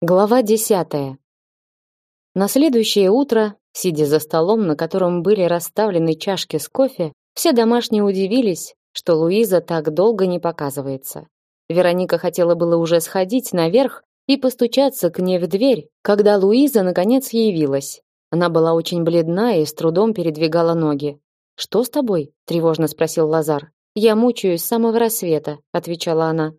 Глава десятая. На следующее утро, сидя за столом, на котором были расставлены чашки с кофе, все домашние удивились, что Луиза так долго не показывается. Вероника хотела было уже сходить наверх и постучаться к ней в дверь, когда Луиза наконец явилась. Она была очень бледна и с трудом передвигала ноги. «Что с тобой?» – тревожно спросил Лазар. «Я мучаюсь с самого рассвета», – отвечала она.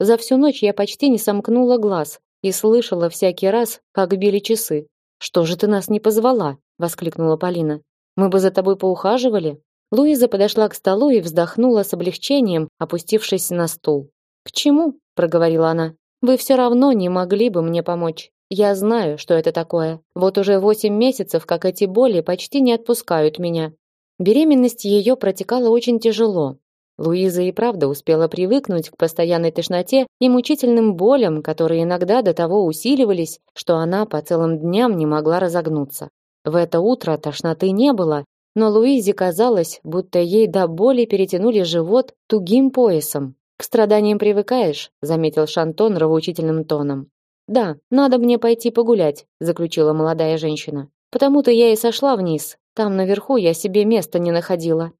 «За всю ночь я почти не сомкнула глаз, и слышала всякий раз, как били часы. Что же ты нас не позвала? воскликнула Полина. Мы бы за тобой поухаживали. Луиза подошла к столу и вздохнула с облегчением, опустившись на стул. К чему? проговорила она. Вы все равно не могли бы мне помочь. Я знаю, что это такое. Вот уже восемь месяцев, как эти боли почти не отпускают меня. Беременность ее протекала очень тяжело. Луиза и правда успела привыкнуть к постоянной тошноте и мучительным болям, которые иногда до того усиливались, что она по целым дням не могла разогнуться. В это утро тошноты не было, но Луизе казалось, будто ей до боли перетянули живот тугим поясом. К страданиям привыкаешь, заметил Шантон нравоучительным тоном. Да, надо мне пойти погулять, заключила молодая женщина. Потому-то я и сошла вниз. Там наверху я себе места не находила.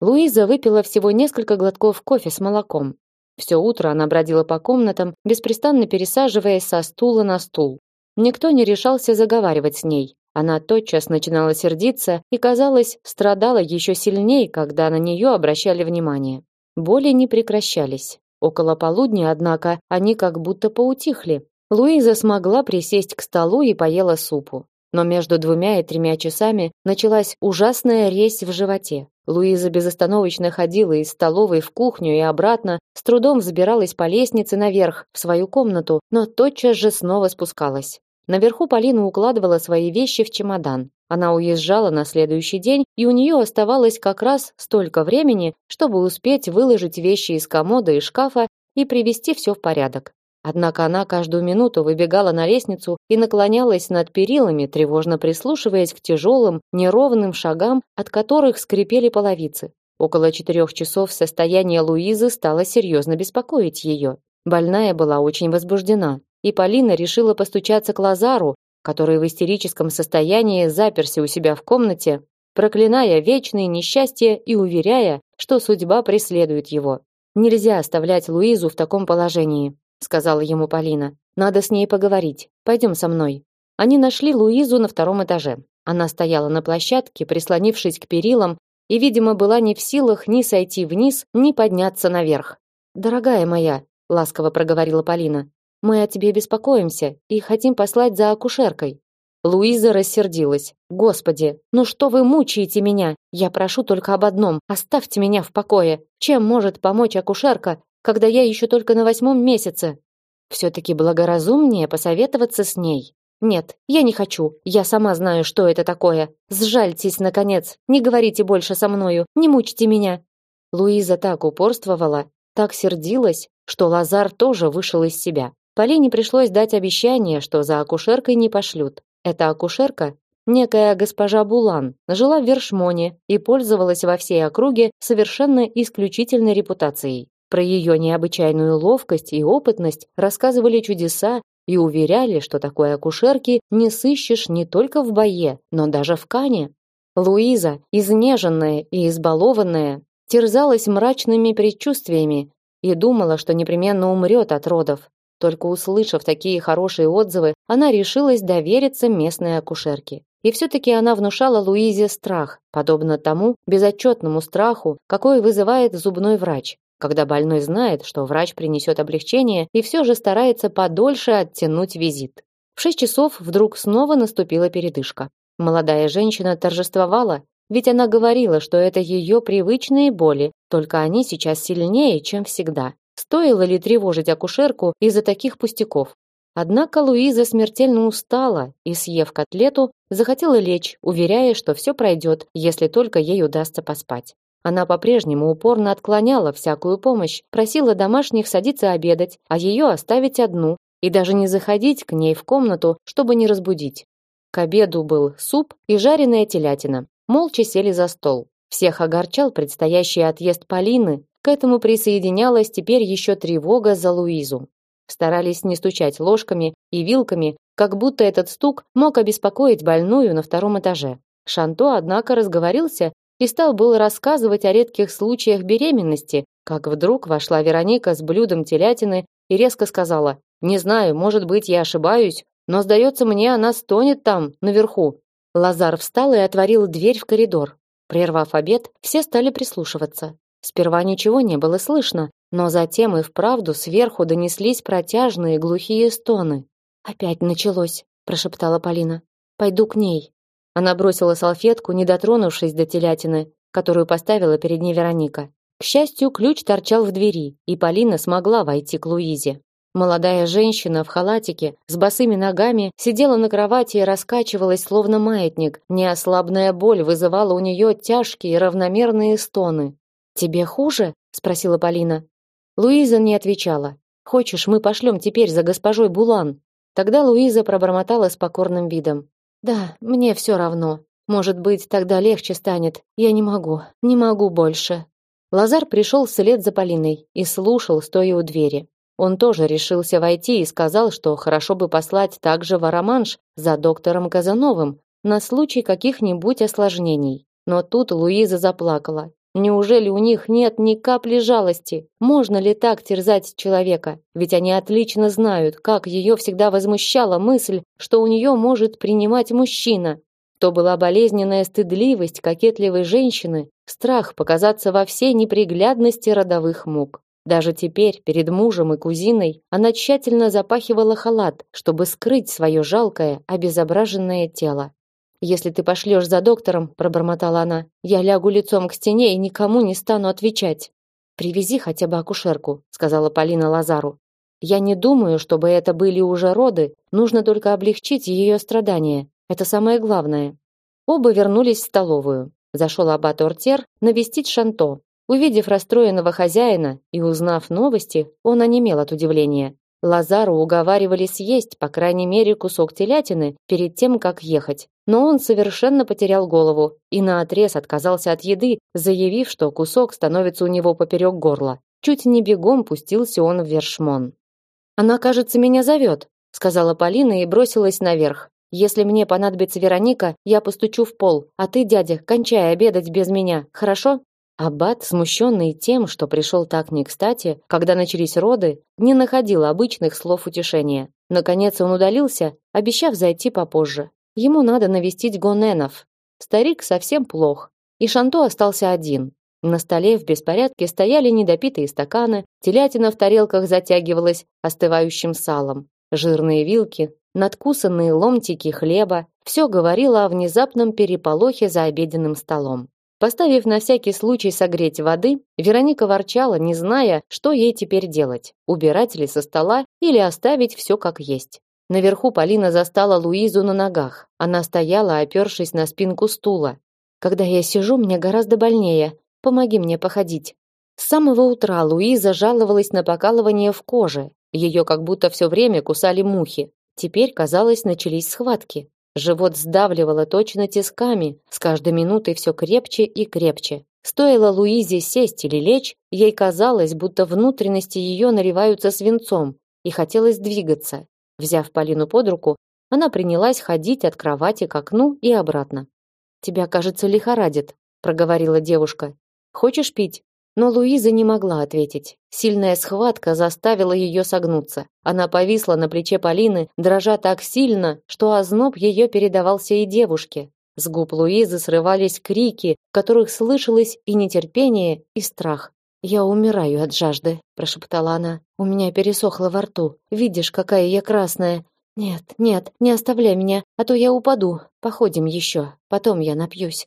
Луиза выпила всего несколько глотков кофе с молоком. Все утро она бродила по комнатам, беспрестанно пересаживаясь со стула на стул. Никто не решался заговаривать с ней. Она тотчас начинала сердиться и, казалось, страдала еще сильнее, когда на нее обращали внимание. Боли не прекращались. Около полудня, однако, они как будто поутихли. Луиза смогла присесть к столу и поела супу. Но между двумя и тремя часами началась ужасная резь в животе. Луиза безостановочно ходила из столовой в кухню и обратно, с трудом взбиралась по лестнице наверх, в свою комнату, но тотчас же снова спускалась. Наверху Полина укладывала свои вещи в чемодан. Она уезжала на следующий день, и у нее оставалось как раз столько времени, чтобы успеть выложить вещи из комода и шкафа и привести все в порядок. Однако она каждую минуту выбегала на лестницу и наклонялась над перилами, тревожно прислушиваясь к тяжелым, неровным шагам, от которых скрипели половицы. Около четырех часов состояние Луизы стало серьезно беспокоить ее. Больная была очень возбуждена, и Полина решила постучаться к Лазару, который в истерическом состоянии заперся у себя в комнате, проклиная вечные несчастья и уверяя, что судьба преследует его. Нельзя оставлять Луизу в таком положении сказала ему Полина. Надо с ней поговорить. Пойдем со мной. Они нашли Луизу на втором этаже. Она стояла на площадке, прислонившись к перилам, и, видимо, была не в силах ни сойти вниз, ни подняться наверх. "Дорогая моя", ласково проговорила Полина. "Мы о тебе беспокоимся и хотим послать за акушеркой". Луиза рассердилась. "Господи, ну что вы мучаете меня? Я прошу только об одном: оставьте меня в покое. Чем может помочь акушерка, когда я еще только на восьмом месяце. Все-таки благоразумнее посоветоваться с ней. Нет, я не хочу. Я сама знаю, что это такое. Сжальтесь, наконец. Не говорите больше со мною. Не мучьте меня. Луиза так упорствовала, так сердилась, что Лазар тоже вышел из себя. Полине пришлось дать обещание, что за акушеркой не пошлют. Эта акушерка, некая госпожа Булан, жила в Вершмоне и пользовалась во всей округе совершенно исключительной репутацией. Про ее необычайную ловкость и опытность рассказывали чудеса и уверяли, что такой акушерки не сыщешь не только в бое, но даже в Кане. Луиза, изнеженная и избалованная, терзалась мрачными предчувствиями и думала, что непременно умрет от родов. Только услышав такие хорошие отзывы, она решилась довериться местной акушерке. И все-таки она внушала Луизе страх, подобно тому безотчетному страху, какой вызывает зубной врач когда больной знает, что врач принесет облегчение и все же старается подольше оттянуть визит. В шесть часов вдруг снова наступила передышка. Молодая женщина торжествовала, ведь она говорила, что это ее привычные боли, только они сейчас сильнее, чем всегда. Стоило ли тревожить акушерку из-за таких пустяков? Однако Луиза смертельно устала и, съев котлету, захотела лечь, уверяя, что все пройдет, если только ей удастся поспать. Она по-прежнему упорно отклоняла всякую помощь, просила домашних садиться обедать, а ее оставить одну и даже не заходить к ней в комнату, чтобы не разбудить. К обеду был суп и жареная телятина. Молча сели за стол. Всех огорчал предстоящий отъезд Полины. К этому присоединялась теперь еще тревога за Луизу. старались не стучать ложками и вилками, как будто этот стук мог обеспокоить больную на втором этаже. Шанто, однако, разговорился и стал было рассказывать о редких случаях беременности, как вдруг вошла Вероника с блюдом телятины и резко сказала: "Не знаю, может быть, я ошибаюсь, но сдается мне, она стонет там, наверху". Лазар встал и отворил дверь в коридор. Прервав обед, все стали прислушиваться. Сперва ничего не было слышно, но затем и вправду сверху донеслись протяжные глухие стоны. Опять началось, прошептала Полина. Пойду к ней. Она бросила салфетку, не дотронувшись до телятины, которую поставила перед ней Вероника. К счастью, ключ торчал в двери, и Полина смогла войти к Луизе. Молодая женщина в халатике с босыми ногами сидела на кровати и раскачивалась словно маятник. Неослабная боль вызывала у нее тяжкие равномерные стоны. Тебе хуже? спросила Полина. Луиза не отвечала. Хочешь, мы пошлем теперь за госпожой Булан? Тогда Луиза пробормотала с покорным видом: да, мне все равно. Может быть, тогда легче станет. Я не могу, не могу больше. Лазар пришел вслед за Полиной и слушал, стоя у двери. Он тоже решился войти и сказал, что хорошо бы послать также в Араманш за доктором Казановым на случай каких-нибудь осложнений. Но тут Луиза заплакала. Неужели у них нет ни капли жалости? Можно ли так терзать человека? Ведь они отлично знают, как ее всегда возмущала мысль, что у нее может принимать мужчина. То была болезненная стыдливость кокетливой женщины, страх показаться во всей неприглядности родовых мук. Даже теперь, перед мужем и кузиной, она тщательно запахивала халат, чтобы скрыть свое жалкое, обезображенное тело. Если ты пошлешь за доктором, пробормотала она, я лягу лицом к стене и никому не стану отвечать. Привези хотя бы акушерку, сказала Полина Лазару. Я не думаю, чтобы это были уже роды, нужно только облегчить ее страдания. Это самое главное. Оба вернулись в столовую. Зашел аббат Ортер навестить Шанто. Увидев расстроенного хозяина и узнав новости, он онемел от удивления. Лазару уговаривали съесть, по крайней мере, кусок телятины перед тем, как ехать. Но он совершенно потерял голову и наотрез отказался от еды, заявив, что кусок становится у него поперек горла. Чуть не бегом пустился он в вершмон. «Она, кажется, меня зовет», — сказала Полина и бросилась наверх. «Если мне понадобится Вероника, я постучу в пол, а ты, дядя, кончай обедать без меня, хорошо?» Аббат, смущенный тем, что пришел так не кстати, когда начались роды, не находил обычных слов утешения. Наконец он удалился, обещав зайти попозже. Ему надо навестить Гоненов. Старик совсем плох, и Шанто остался один. На столе в беспорядке стояли недопитые стаканы, телятина в тарелках затягивалась остывающим салом. Жирные вилки, надкусанные ломтики хлеба все говорило о внезапном переполохе за обеденным столом. Поставив на всякий случай согреть воды, Вероника ворчала, не зная, что ей теперь делать: убирать ли со стола или оставить все как есть. Наверху Полина застала Луизу на ногах. Она стояла, опершись на спинку стула. Когда я сижу, мне гораздо больнее. Помоги мне походить. С самого утра Луиза жаловалась на покалывание в коже. Ее как будто все время кусали мухи. Теперь, казалось, начались схватки. Живот сдавливало точно тисками, с каждой минутой все крепче и крепче. Стоило Луизе сесть или лечь, ей казалось, будто внутренности ее наливаются свинцом, и хотелось двигаться. Взяв Полину под руку, она принялась ходить от кровати к окну и обратно. «Тебя, кажется, лихорадит», — проговорила девушка. «Хочешь пить?» Но Луиза не могла ответить. Сильная схватка заставила ее согнуться. Она повисла на плече Полины, дрожа так сильно, что озноб ее передавался и девушке. С губ Луизы срывались крики, в которых слышалось и нетерпение, и страх. «Я умираю от жажды», – прошептала она. «У меня пересохло во рту. Видишь, какая я красная. Нет, нет, не оставляй меня, а то я упаду. Походим еще, потом я напьюсь».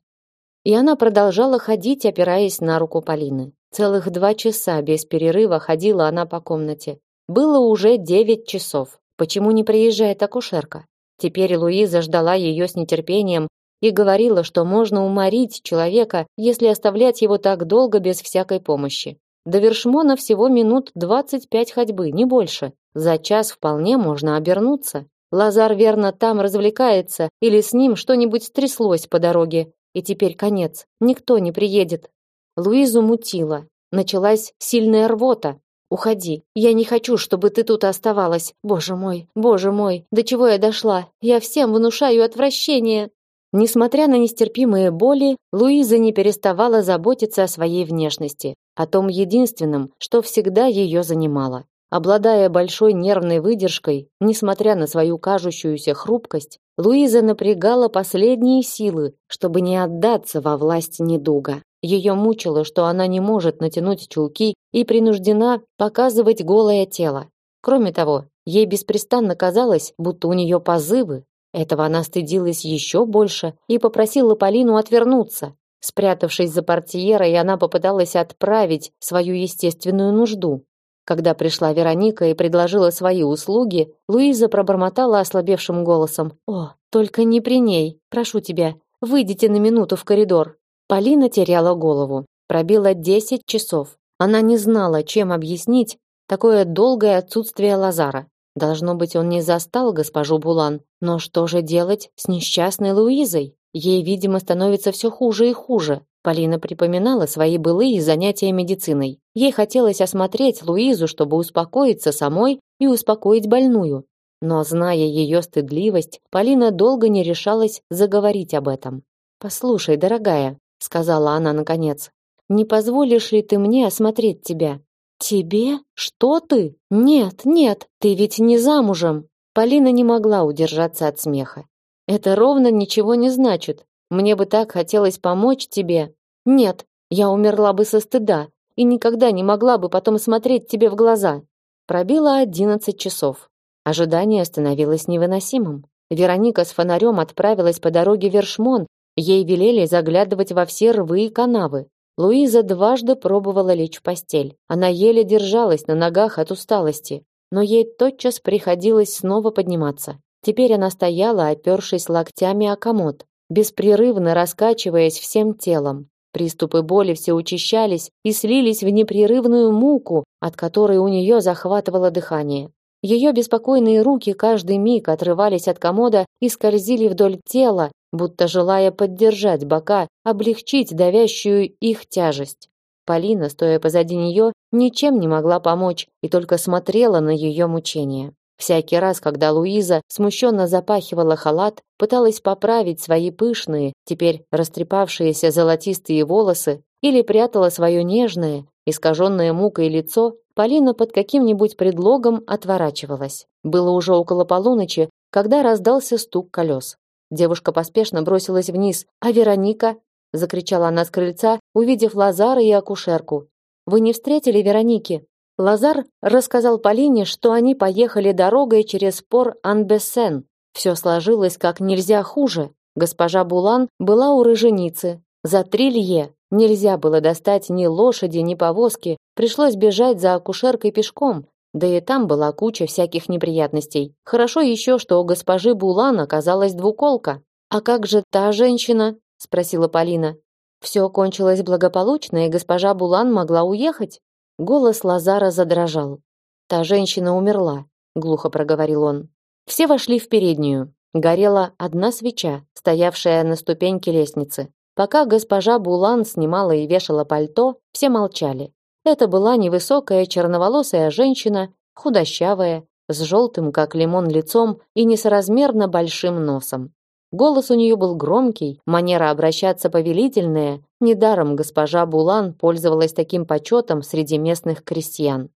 И она продолжала ходить, опираясь на руку Полины. Целых два часа без перерыва ходила она по комнате. Было уже девять часов. Почему не приезжает акушерка? Теперь Луиза ждала ее с нетерпением и говорила, что можно уморить человека, если оставлять его так долго без всякой помощи. До Вершмона всего минут двадцать пять ходьбы, не больше. За час вполне можно обернуться. Лазар верно там развлекается, или с ним что-нибудь стряслось по дороге, и теперь конец. Никто не приедет. Луизу мутило. Началась сильная рвота. Уходи. Я не хочу, чтобы ты тут оставалась. Боже мой, боже мой, до чего я дошла? Я всем внушаю отвращение. Несмотря на нестерпимые боли, Луиза не переставала заботиться о своей внешности, о том единственном, что всегда ее занимало. Обладая большой нервной выдержкой, несмотря на свою кажущуюся хрупкость, Луиза напрягала последние силы, чтобы не отдаться во власть недуга. Ее мучило, что она не может натянуть чулки и принуждена показывать голое тело. Кроме того, ей беспрестанно казалось, будто у нее позывы. Этого она стыдилась еще больше и попросила Полину отвернуться. Спрятавшись за портьерой, она попыталась отправить свою естественную нужду. Когда пришла Вероника и предложила свои услуги, Луиза пробормотала ослабевшим голосом: "О, только не при ней. Прошу тебя, выйдите на минуту в коридор". Полина теряла голову. Пробило десять часов. Она не знала, чем объяснить такое долгое отсутствие Лазара. Должно быть, он не застал госпожу Булан, но что же делать с несчастной Луизой? Ей, видимо, становится все хуже и хуже. Полина припоминала свои былые занятия медициной. Ей хотелось осмотреть Луизу, чтобы успокоиться самой и успокоить больную. Но, зная ее стыдливость, Полина долго не решалась заговорить об этом. «Послушай, дорогая», — сказала она наконец, «не позволишь ли ты мне осмотреть тебя?» «Тебе? Что ты? Нет, нет, ты ведь не замужем!» Полина не могла удержаться от смеха. «Это ровно ничего не значит. Мне бы так хотелось помочь тебе, нет, я умерла бы со стыда и никогда не могла бы потом смотреть тебе в глаза. Пробило одиннадцать часов. Ожидание становилось невыносимым. Вероника с фонарем отправилась по дороге Вершмон. Ей велели заглядывать во все рвы и канавы. Луиза дважды пробовала лечь в постель. Она еле держалась на ногах от усталости, но ей тотчас приходилось снова подниматься. Теперь она стояла, опершись локтями о комод, беспрерывно раскачиваясь всем телом. Приступы боли все учащались и слились в непрерывную муку, от которой у нее захватывало дыхание. Ее беспокойные руки каждый миг отрывались от комода и скользили вдоль тела, будто желая поддержать бока, облегчить давящую их тяжесть. Полина, стоя позади нее, ничем не могла помочь и только смотрела на ее мучения. Всякий раз, когда Луиза смущенно запахивала халат, пыталась поправить свои пышные, теперь растрепавшиеся золотистые волосы или прятала свое нежное, искаженное мукой лицо, Полина под каким-нибудь предлогом отворачивалась. Было уже около полуночи, когда раздался стук колес. Девушка поспешно бросилась вниз. «А Вероника?» — закричала она с крыльца, увидев Лазара и акушерку. «Вы не встретили Вероники?» Лазар рассказал Полине, что они поехали дорогой через пор Анбессен. Все сложилось как нельзя хуже. Госпожа Булан была у рыженицы. За три лье нельзя было достать ни лошади, ни повозки. Пришлось бежать за акушеркой пешком. Да и там была куча всяких неприятностей. Хорошо еще, что у госпожи Булан оказалась двуколка. А как же та женщина? спросила Полина. Все кончилось благополучно, и госпожа Булан могла уехать. Голос Лазара задрожал. Та женщина умерла, глухо проговорил он. Все вошли в переднюю. Горела одна свеча, стоявшая на ступеньке лестницы. Пока госпожа Булан снимала и вешала пальто, все молчали. Это была невысокая черноволосая женщина, худощавая, с желтым, как лимон, лицом и несоразмерно большим носом. Голос у нее был громкий, манера обращаться повелительная. Недаром госпожа Булан пользовалась таким почетом среди местных крестьян.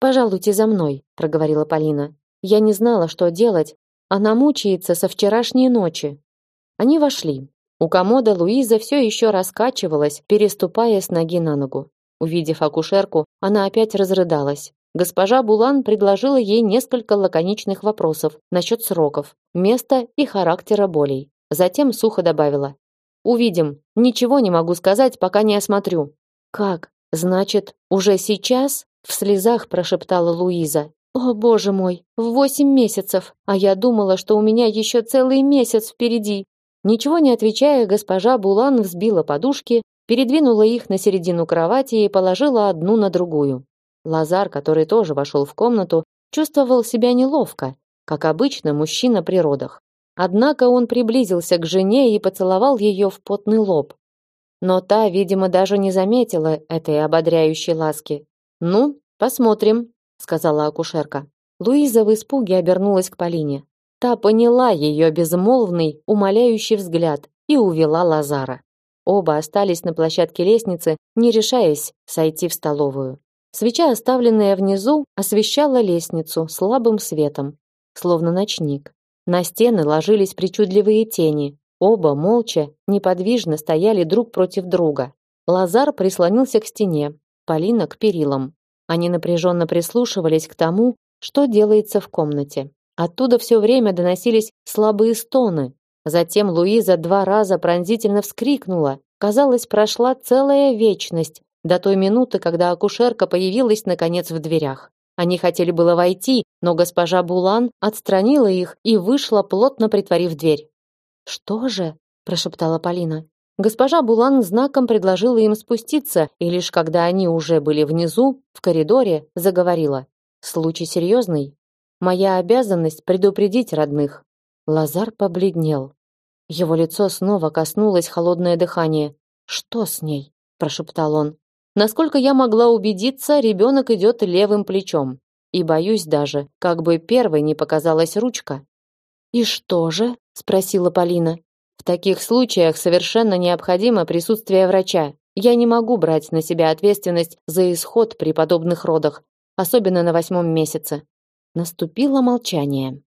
«Пожалуйте за мной», — проговорила Полина. «Я не знала, что делать. Она мучается со вчерашней ночи». Они вошли. У комода Луиза все еще раскачивалась, переступая с ноги на ногу. Увидев акушерку, она опять разрыдалась. Госпожа Булан предложила ей несколько лаконичных вопросов насчет сроков, места и характера болей. Затем сухо добавила: "Увидим. Ничего не могу сказать, пока не осмотрю". "Как? Значит, уже сейчас?" в слезах прошептала Луиза. О, боже мой, в восемь месяцев, а я думала, что у меня еще целый месяц впереди. Ничего не отвечая, госпожа Булан взбила подушки, передвинула их на середину кровати и положила одну на другую. Лазар, который тоже вошел в комнату, чувствовал себя неловко, как обычно мужчина при родах. Однако он приблизился к жене и поцеловал ее в потный лоб. Но та, видимо, даже не заметила этой ободряющей ласки. "Ну", Посмотрим, сказала акушерка. Луиза в испуге обернулась к Полине. Та поняла ее безмолвный, умоляющий взгляд и увела Лазара. Оба остались на площадке лестницы, не решаясь сойти в столовую. Свеча, оставленная внизу, освещала лестницу слабым светом, словно ночник. На стены ложились причудливые тени. Оба молча, неподвижно стояли друг против друга. Лазар прислонился к стене, Полина к перилам. Они напряженно прислушивались к тому, что делается в комнате. Оттуда все время доносились слабые стоны, Затем Луиза два раза пронзительно вскрикнула. Казалось, прошла целая вечность до той минуты, когда акушерка появилась наконец в дверях. Они хотели было войти, но госпожа Булан отстранила их и вышла, плотно притворив дверь. "Что же?" прошептала Полина. Госпожа Булан знаком предложила им спуститься, и лишь когда они уже были внизу, в коридоре, заговорила: "Случай серьезный. Моя обязанность предупредить родных. Лазар побледнел. Его лицо снова коснулось холодное дыхание. Что с ней? прошептал он. Насколько я могла убедиться, ребенок идет левым плечом. И боюсь даже, как бы первой не показалась ручка. И что же? спросила Полина. В таких случаях совершенно необходимо присутствие врача. Я не могу брать на себя ответственность за исход при подобных родах, особенно на восьмом месяце. Наступило молчание.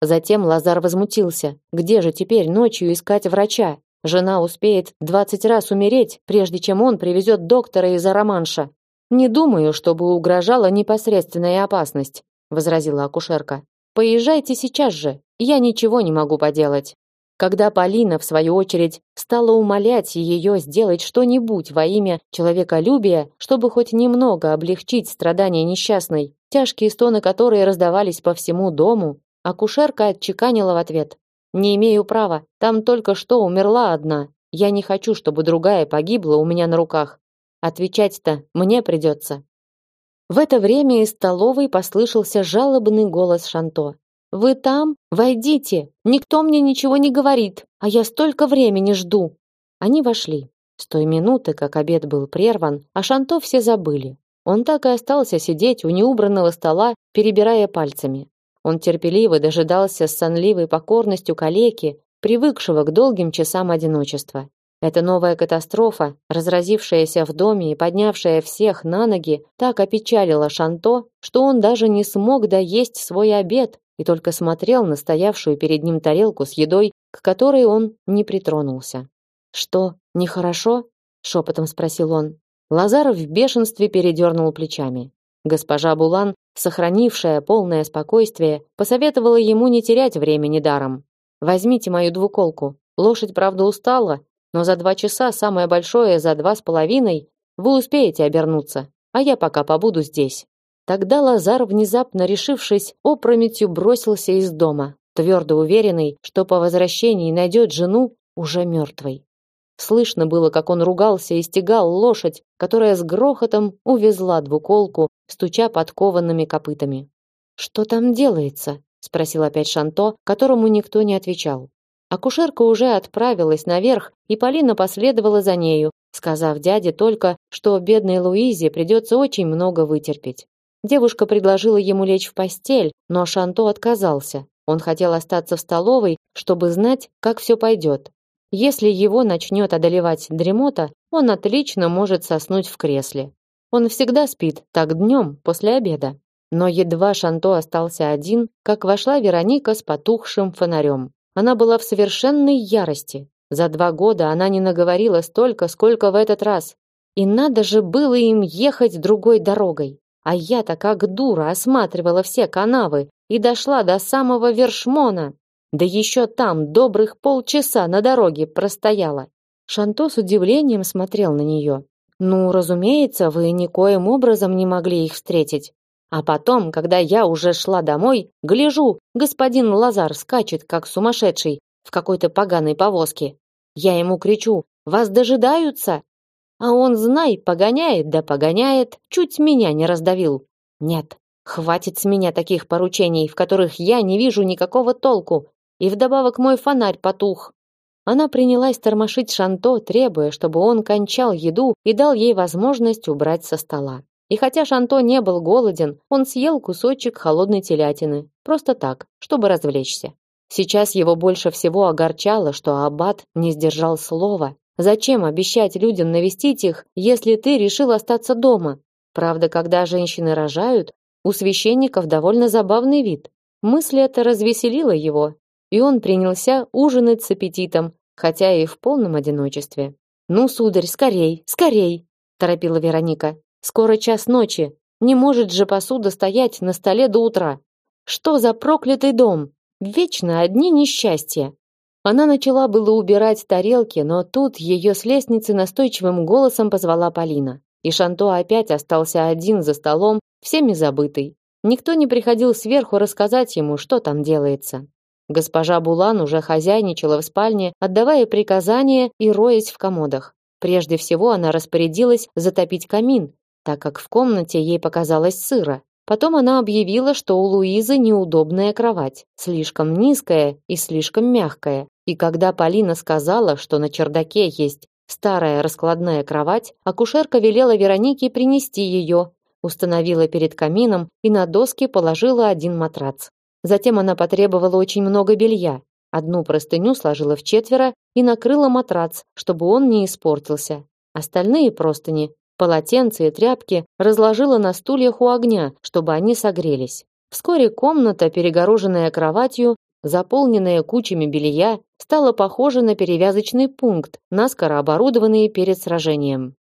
Затем Лазар возмутился. Где же теперь ночью искать врача? Жена успеет двадцать раз умереть, прежде чем он привезет доктора из Араманша. Не думаю, чтобы угрожала непосредственная опасность, возразила акушерка. Поезжайте сейчас же. Я ничего не могу поделать. Когда Полина, в свою очередь, стала умолять ее сделать что-нибудь во имя человеколюбия, чтобы хоть немного облегчить страдания несчастной, тяжкие стоны которой раздавались по всему дому, Акушерка отчеканила в ответ: "Не имею права. Там только что умерла одна. Я не хочу, чтобы другая погибла у меня на руках. Отвечать-то мне придется». В это время из столовой послышался жалобный голос Шанто. Вы там? Войдите. Никто мне ничего не говорит, а я столько времени жду. Они вошли. С той минуты, как обед был прерван, о Шанто все забыли. Он так и остался сидеть у неубранного стола, перебирая пальцами. Он терпеливо дожидался с сонливой покорностью калеки, привыкшего к долгим часам одиночества. Эта новая катастрофа, разразившаяся в доме и поднявшая всех на ноги, так опечалила Шанто, что он даже не смог доесть свой обед и только смотрел на стоявшую перед ним тарелку с едой, к которой он не притронулся. «Что, нехорошо?» — шепотом спросил он. Лазаров в бешенстве передернул плечами. Госпожа Булан, сохранившая полное спокойствие, посоветовала ему не терять времени даром. Возьмите мою двуколку. Лошадь, правда, устала, но за два часа самое большое за два с половиной вы успеете обернуться, а я пока побуду здесь. Тогда Лазар, внезапно решившись, опрометью бросился из дома, твердо уверенный, что по возвращении найдет жену уже мертвой. Слышно было, как он ругался и стегал лошадь, которая с грохотом увезла двуколку, стуча подкованными копытами. «Что там делается?» — спросил опять Шанто, которому никто не отвечал. Акушерка уже отправилась наверх, и Полина последовала за нею, сказав дяде только, что бедной Луизе придется очень много вытерпеть. Девушка предложила ему лечь в постель, но Шанто отказался. Он хотел остаться в столовой, чтобы знать, как все пойдет. Если его начнет одолевать дремота, он отлично может соснуть в кресле. Он всегда спит так днем после обеда. Но едва Шанто остался один, как вошла Вероника с потухшим фонарем. Она была в совершенной ярости. За два года она не наговорила столько, сколько в этот раз. И надо же было им ехать другой дорогой. А я-то как дура осматривала все канавы и дошла до самого Вершмона. Да еще там добрых полчаса на дороге простояла. Шанто с удивлением смотрел на нее. Ну, разумеется, вы никоим образом не могли их встретить. А потом, когда я уже шла домой, гляжу, господин Лазар скачет как сумасшедший в какой-то поганой повозке. Я ему кричу: "Вас дожидаются?" А он, знай, погоняет, да погоняет, чуть меня не раздавил. Нет, хватит с меня таких поручений, в которых я не вижу никакого толку. И вдобавок мой фонарь потух. Она принялась тормошить Шанто, требуя, чтобы он кончал еду и дал ей возможность убрать со стола. И хотя Шанто не был голоден, он съел кусочек холодной телятины, просто так, чтобы развлечься. Сейчас его больше всего огорчало, что аббат не сдержал слова. Зачем обещать людям навестить их, если ты решил остаться дома? Правда, когда женщины рожают, у священников довольно забавный вид. Мысль эта развеселила его, и он принялся ужинать с аппетитом, хотя и в полном одиночестве. «Ну, сударь, скорей, скорей!» – торопила Вероника. «Скоро час ночи. Не может же посуда стоять на столе до утра. Что за проклятый дом? Вечно одни несчастья!» Она начала было убирать тарелки, но тут ее с лестницы настойчивым голосом позвала Полина. И Шанто опять остался один за столом, всеми забытый. Никто не приходил сверху рассказать ему, что там делается. Госпожа Булан уже хозяйничала в спальне, отдавая приказания и роясь в комодах. Прежде всего она распорядилась затопить камин, так как в комнате ей показалось сыро. Потом она объявила, что у Луизы неудобная кровать, слишком низкая и слишком мягкая. И когда Полина сказала, что на чердаке есть старая раскладная кровать, акушерка велела Веронике принести ее, установила перед камином и на доски положила один матрац. Затем она потребовала очень много белья. Одну простыню сложила в четверо и накрыла матрац, чтобы он не испортился. Остальные простыни, полотенца и тряпки разложила на стульях у огня, чтобы они согрелись. Вскоре комната, перегороженная кроватью, заполненная кучами белья, стала похожа на перевязочный пункт, наскоро оборудованный перед сражением.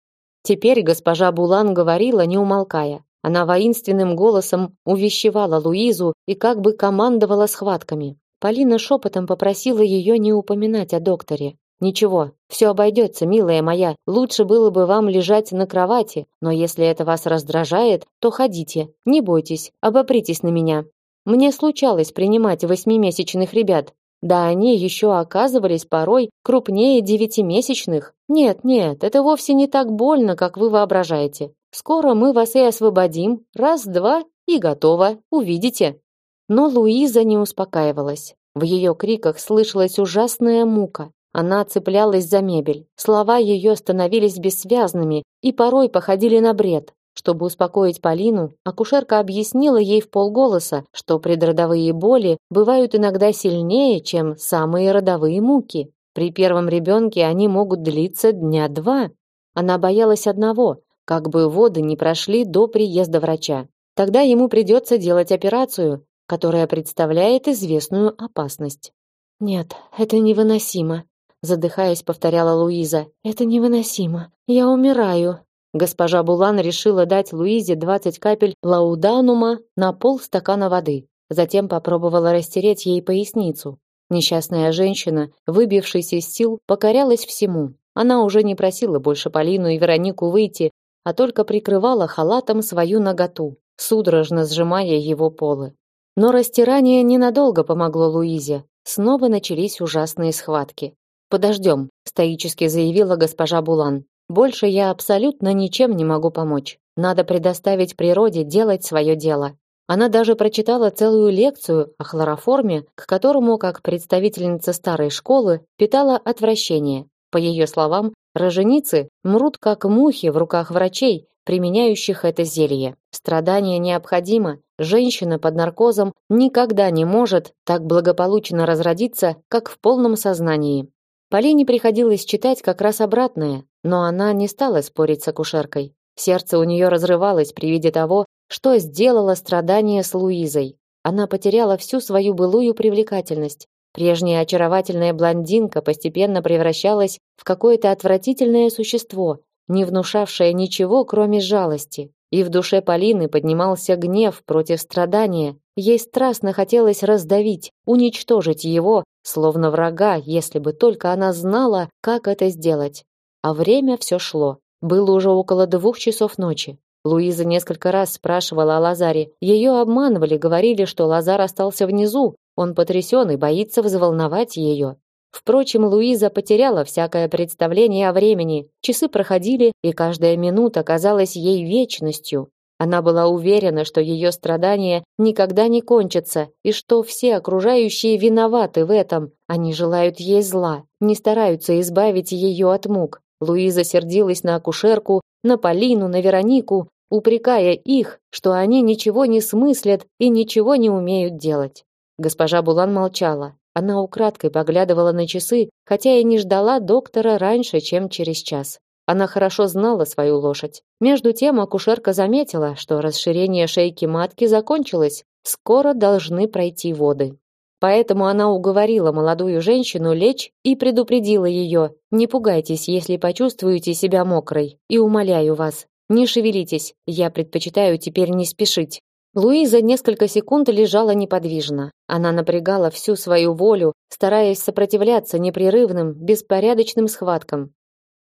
Теперь госпожа Булан говорила, не умолкая. Она воинственным голосом увещевала Луизу и как бы командовала схватками. Полина шепотом попросила ее не упоминать о докторе. Ничего, все обойдется, милая моя. Лучше было бы вам лежать на кровати, но если это вас раздражает, то ходите. Не бойтесь, обопритесь на меня. Мне случалось принимать восьмимесячных ребят. Да они еще оказывались порой крупнее девятимесячных. Нет, нет, это вовсе не так больно, как вы воображаете. Скоро мы вас и освободим. Раз-два и готово. Увидите. Но Луиза не успокаивалась. В ее криках слышалась ужасная мука. Она цеплялась за мебель. Слова ее становились бессвязными и порой походили на бред. Чтобы успокоить Полину, акушерка объяснила ей в полголоса, что предродовые боли бывают иногда сильнее, чем самые родовые муки. При первом ребенке они могут длиться дня два. Она боялась одного как бы воды не прошли до приезда врача. Тогда ему придется делать операцию, которая представляет известную опасность. Нет, это невыносимо, задыхаясь, повторяла Луиза. Это невыносимо. Я умираю. Госпожа Булан решила дать Луизе 20 капель лауданума на полстакана воды. Затем попробовала растереть ей поясницу. Несчастная женщина, выбившись из сил, покорялась всему. Она уже не просила больше Полину и Веронику выйти, а только прикрывала халатом свою наготу, судорожно сжимая его полы. Но растирание ненадолго помогло Луизе. Снова начались ужасные схватки. «Подождем», — стоически заявила госпожа Булан. «Больше я абсолютно ничем не могу помочь. Надо предоставить природе делать свое дело». Она даже прочитала целую лекцию о хлороформе, к которому, как представительница старой школы, питала отвращение. По ее словам, Роженицы мрут как мухи в руках врачей, применяющих это зелье. Страдание необходимо. Женщина под наркозом никогда не может так благополучно разродиться, как в полном сознании. Полине приходилось читать как раз обратное, но она не стала спорить с акушеркой. Сердце у нее разрывалось при виде того, что сделало страдание с Луизой. Она потеряла всю свою былую привлекательность, Прежняя очаровательная блондинка постепенно превращалась в какое-то отвратительное существо, не внушавшее ничего, кроме жалости. И в душе Полины поднимался гнев против страдания. Ей страстно хотелось раздавить, уничтожить его, словно врага, если бы только она знала, как это сделать. А время все шло. Было уже около двух часов ночи. Луиза несколько раз спрашивала о Лазаре. Ее обманывали, говорили, что Лазар остался внизу, он потрясен и боится взволновать ее. Впрочем, Луиза потеряла всякое представление о времени. Часы проходили, и каждая минута казалась ей вечностью. Она была уверена, что ее страдания никогда не кончатся, и что все окружающие виноваты в этом. Они желают ей зла, не стараются избавить ее от мук. Луиза сердилась на акушерку, на Полину, на Веронику, упрекая их, что они ничего не смыслят и ничего не умеют делать. Госпожа Булан молчала. Она украдкой поглядывала на часы, хотя и не ждала доктора раньше, чем через час. Она хорошо знала свою лошадь. Между тем акушерка заметила, что расширение шейки матки закончилось, скоро должны пройти воды. Поэтому она уговорила молодую женщину лечь и предупредила ее: "Не пугайтесь, если почувствуете себя мокрой, и умоляю вас, не шевелитесь. Я предпочитаю теперь не спешить". Луиза несколько секунд лежала неподвижно. Она напрягала всю свою волю, стараясь сопротивляться непрерывным, беспорядочным схваткам.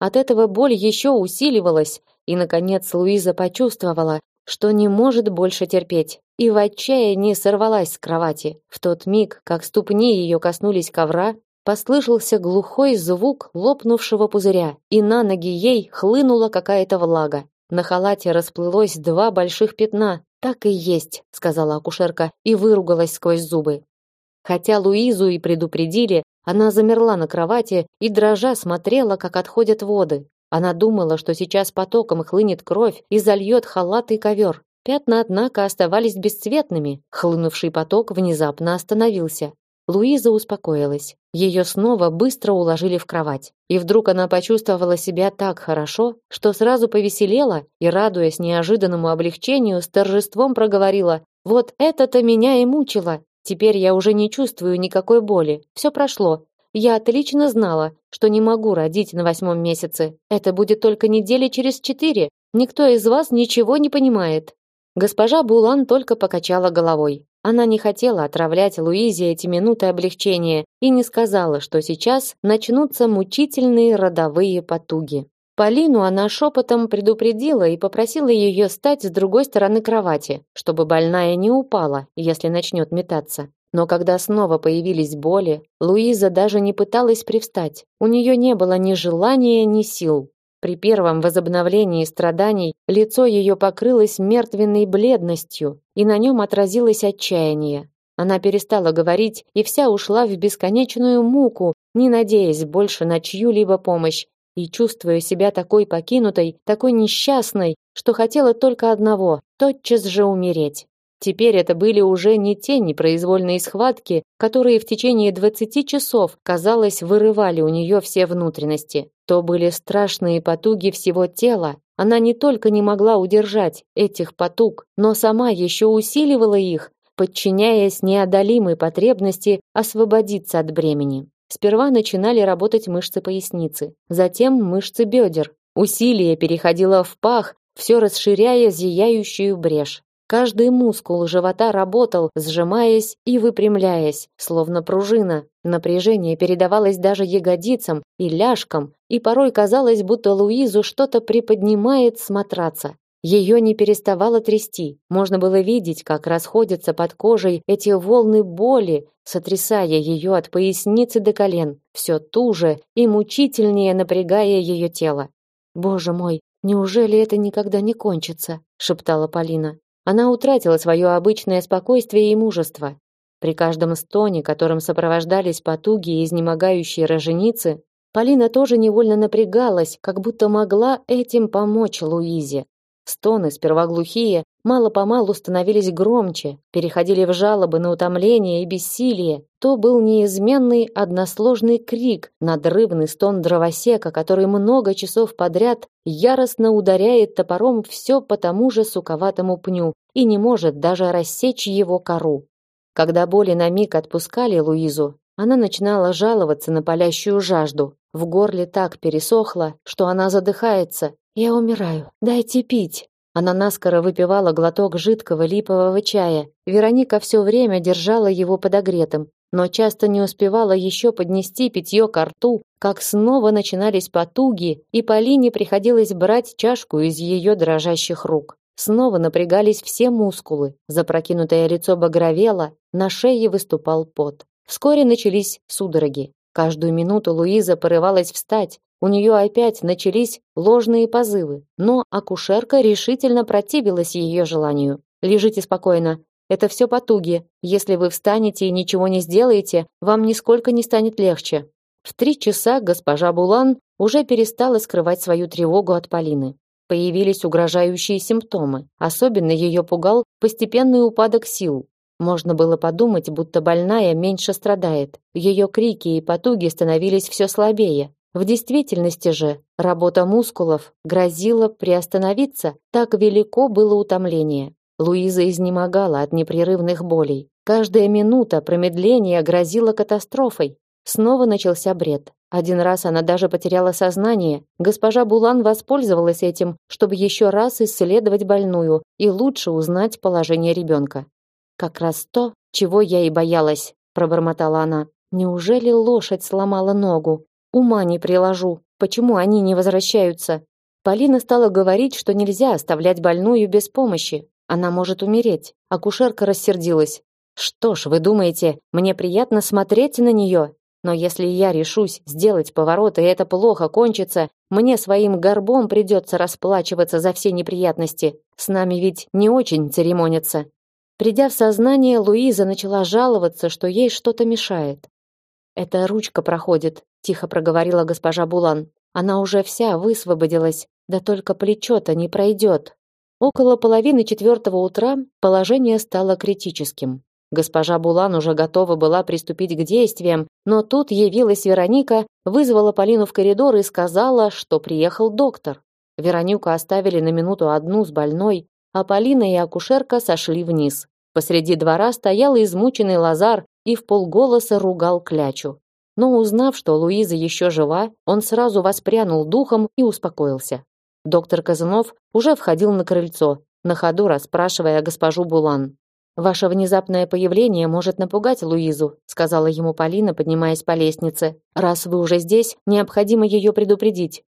От этого боль еще усиливалась, и наконец Луиза почувствовала, что не может больше терпеть, и в отчаянии сорвалась с кровати. В тот миг, как ступни ее коснулись ковра, послышался глухой звук лопнувшего пузыря, и на ноги ей хлынула какая-то влага. На халате расплылось два больших пятна, так и есть, сказала акушерка и выругалась сквозь зубы. Хотя Луизу и предупредили, она замерла на кровати и дрожа смотрела, как отходят воды. Она думала, что сейчас потоком хлынет кровь и зальет халат и ковер. Пятна, однако, оставались бесцветными. Хлынувший поток внезапно остановился. Луиза успокоилась. Ее снова быстро уложили в кровать. И вдруг она почувствовала себя так хорошо, что сразу повеселела и, радуясь неожиданному облегчению, с торжеством проговорила: "Вот это-то меня и мучило. Теперь я уже не чувствую никакой боли. Все прошло. Я отлично знала, что не могу родить на восьмом месяце. Это будет только недели через четыре. Никто из вас ничего не понимает. Госпожа Булан только покачала головой. Она не хотела отравлять Луизе эти минуты облегчения и не сказала, что сейчас начнутся мучительные родовые потуги. Полину она шепотом предупредила и попросила ее стать с другой стороны кровати, чтобы больная не упала, если начнет метаться. Но когда снова появились боли, Луиза даже не пыталась привстать. У нее не было ни желания, ни сил. При первом возобновлении страданий лицо ее покрылось мертвенной бледностью, и на нем отразилось отчаяние. Она перестала говорить и вся ушла в бесконечную муку, не надеясь больше на чью-либо помощь, и чувствуя себя такой покинутой, такой несчастной, что хотела только одного тотчас же умереть. Теперь это были уже не те непроизвольные схватки, которые в течение двадцати часов, казалось, вырывали у нее все внутренности. То были страшные потуги всего тела. Она не только не могла удержать этих потуг, но сама еще усиливала их, подчиняясь неодолимой потребности освободиться от бремени. Сперва начинали работать мышцы поясницы, затем мышцы бедер. Усилие переходило в пах, все расширяя зияющую брешь. Каждый мускул живота работал, сжимаясь и выпрямляясь, словно пружина. Напряжение передавалось даже ягодицам и ляжкам, и порой казалось, будто Луизу что-то приподнимает с матраца. Ее не переставало трясти. Можно было видеть, как расходятся под кожей эти волны боли, сотрясая ее от поясницы до колен, все туже и мучительнее напрягая ее тело. Боже мой, неужели это никогда не кончится, шептала Полина. Она утратила свое обычное спокойствие и мужество. При каждом стоне, которым сопровождались потуги и изнемогающие роженицы, Полина тоже невольно напрягалась, как будто могла этим помочь Луизе. Стоны, сперва глухие, мало-помалу становились громче, переходили в жалобы на утомление и бессилие. То был неизменный односложный крик, надрывный стон дровосека, который много часов подряд яростно ударяет топором все по тому же суковатому пню и не может даже рассечь его кору. Когда боли на миг отпускали Луизу, она начинала жаловаться на палящую жажду. В горле так пересохло, что она задыхается, я умираю. Дайте пить. Она наскоро выпивала глоток жидкого липового чая. Вероника все время держала его подогретым, но часто не успевала еще поднести питье к рту, как снова начинались потуги, и Полине приходилось брать чашку из ее дрожащих рук. Снова напрягались все мускулы, запрокинутое лицо багровело, на шее выступал пот. Вскоре начались судороги. Каждую минуту Луиза порывалась встать, у нее опять начались ложные позывы, но акушерка решительно противилась ее желанию. Лежите спокойно. Это все потуги. Если вы встанете и ничего не сделаете, вам нисколько не станет легче. В три часа госпожа Булан уже перестала скрывать свою тревогу от Полины. появились угрожающие симптомы. Особенно ее пугал постепенный упадок сил. Можно было подумать, будто больная меньше страдает. Ее крики и потуги становились все слабее. В действительности же работа мускулов грозила приостановиться, так велико было утомление. Луиза изнемогала от непрерывных болей. Каждая минута промедления грозила катастрофой. Снова начался бред. Один раз она даже потеряла сознание. Госпожа Булан воспользовалась этим, чтобы еще раз исследовать больную и лучше узнать положение ребенка. Как раз то, чего я и боялась, пробормотала она. Неужели лошадь сломала ногу? Ума не приложу. Почему они не возвращаются? Полина стала говорить, что нельзя оставлять больную без помощи. Она может умереть. Акушерка рассердилась. Что ж, вы думаете, мне приятно смотреть на нее? Но если я решусь сделать поворот, и это плохо кончится, мне своим горбом придется расплачиваться за все неприятности. С нами ведь не очень церемонятся. Придя в сознание, Луиза начала жаловаться, что ей что-то мешает. «Эта ручка проходит», — тихо проговорила госпожа Булан. «Она уже вся высвободилась, да только плечо-то не пройдет». Около половины четвертого утра положение стало критическим. Госпожа Булан уже готова была приступить к действиям, но тут явилась Вероника, вызвала Полину в коридор и сказала, что приехал доктор. Веронику оставили на минуту одну с больной, а Полина и акушерка сошли вниз. Посреди двора стоял измученный Лазар и в полголоса ругал клячу. Но узнав, что Луиза еще жива, он сразу воспрянул духом и успокоился. Доктор Казанов уже входил на крыльцо, на ходу расспрашивая госпожу Булан. Ваше внезапное появление может напугать Луизу, сказала ему Полина, поднимаясь по лестнице. Раз вы уже здесь, необходимо ее предупредить.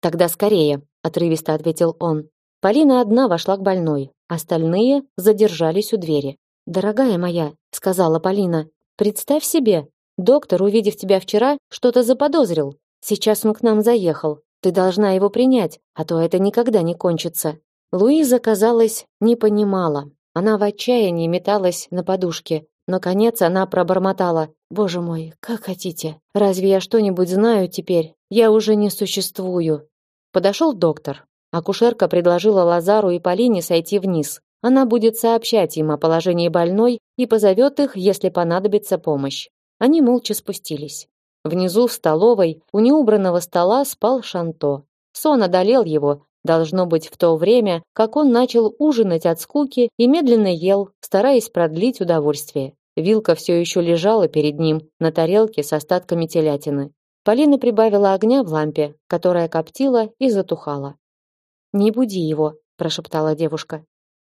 Тогда скорее, отрывисто ответил он. Полина одна вошла к больной, остальные задержались у двери. "Дорогая моя", сказала Полина. "Представь себе, доктор, увидев тебя вчера, что-то заподозрил. Сейчас он к нам заехал. Ты должна его принять, а то это никогда не кончится". Луиза, казалось, не понимала. Она в отчаянии металась на подушке. Наконец она пробормотала: "Боже мой, как хотите. Разве я что-нибудь знаю теперь? Я уже не существую". Подошел доктор. Акушерка предложила Лазару и Полине сойти вниз. Она будет сообщать им о положении больной и позовет их, если понадобится помощь. Они молча спустились. Внизу в столовой у неубранного стола спал Шанто. Сон одолел его, должно быть, в то время, как он начал ужинать от скуки и медленно ел, стараясь продлить удовольствие. Вилка все еще лежала перед ним на тарелке с остатками телятины. Полина прибавила огня в лампе, которая коптила и затухала. Не буди его, прошептала девушка.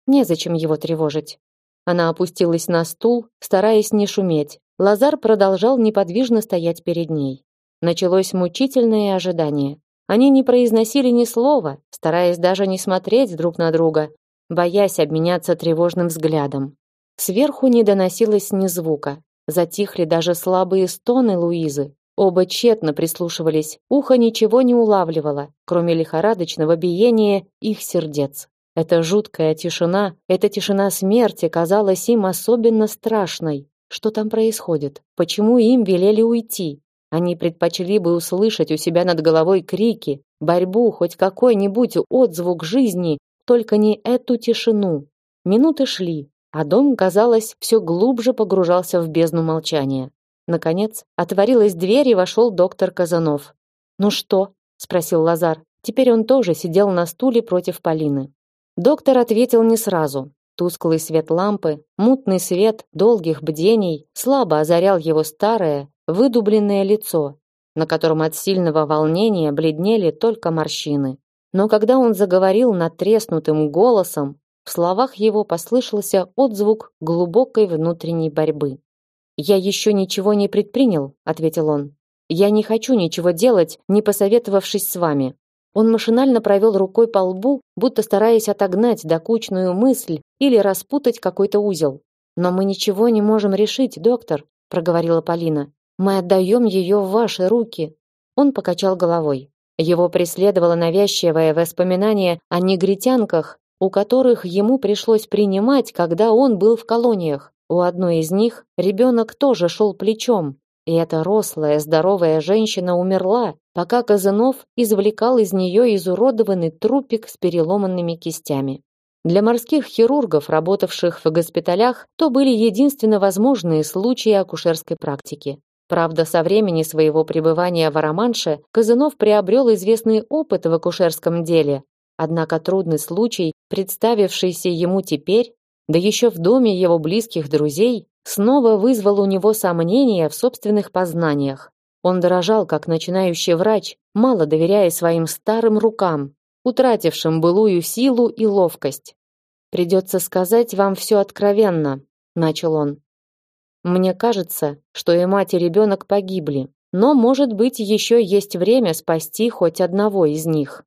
Незачем его тревожить. Она опустилась на стул, стараясь не шуметь. Лазар продолжал неподвижно стоять перед ней. Началось мучительное ожидание. Они не произносили ни слова, стараясь даже не смотреть друг на друга, боясь обменяться тревожным взглядом. Сверху не доносилось ни звука. Затихли даже слабые стоны Луизы. Оба тщетно прислушивались, ухо ничего не улавливало, кроме лихорадочного биения их сердец. Эта жуткая тишина, эта тишина смерти казалась им особенно страшной. Что там происходит? Почему им велели уйти? Они предпочли бы услышать у себя над головой крики, борьбу, хоть какой-нибудь отзвук жизни, только не эту тишину. Минуты шли, а дом, казалось, все глубже погружался в бездну молчания. Наконец, отворилась дверь и вошел доктор Казанов. "Ну что?" спросил Лазар. Теперь он тоже сидел на стуле против Полины. Доктор ответил не сразу. Тусклый свет лампы, мутный свет долгих бдений слабо озарял его старое, выдубленное лицо, на котором от сильного волнения бледнели только морщины. Но когда он заговорил надтреснутым голосом, в словах его послышался отзвук глубокой внутренней борьбы. Я еще ничего не предпринял, ответил он. Я не хочу ничего делать, не посоветовавшись с вами. Он машинально провел рукой по лбу, будто стараясь отогнать докучную мысль или распутать какой-то узел. Но мы ничего не можем решить, доктор, проговорила Полина. Мы отдаем ее в ваши руки. Он покачал головой. Его преследовало навязчивое воспоминание о негритянках, у которых ему пришлось принимать, когда он был в колониях. У одной из них ребенок тоже шел плечом, И эта рослая, здоровая женщина умерла, пока Казанов извлекал из нее изуродованный трупик с переломанными кистями. Для морских хирургов, работавших в госпиталях, то были единственно возможные случаи акушерской практики. Правда, со времени своего пребывания в Араманше Казанов приобрел известный опыт в акушерском деле. Однако трудный случай, представившийся ему теперь, да еще в доме его близких друзей, снова вызвал у него сомнения в собственных познаниях. Он дорожал как начинающий врач, мало доверяя своим старым рукам, утратившим былую силу и ловкость. Придется сказать вам все откровенно, начал он. Мне кажется, что и мать и ребенок погибли, но, может быть, еще есть время спасти хоть одного из них.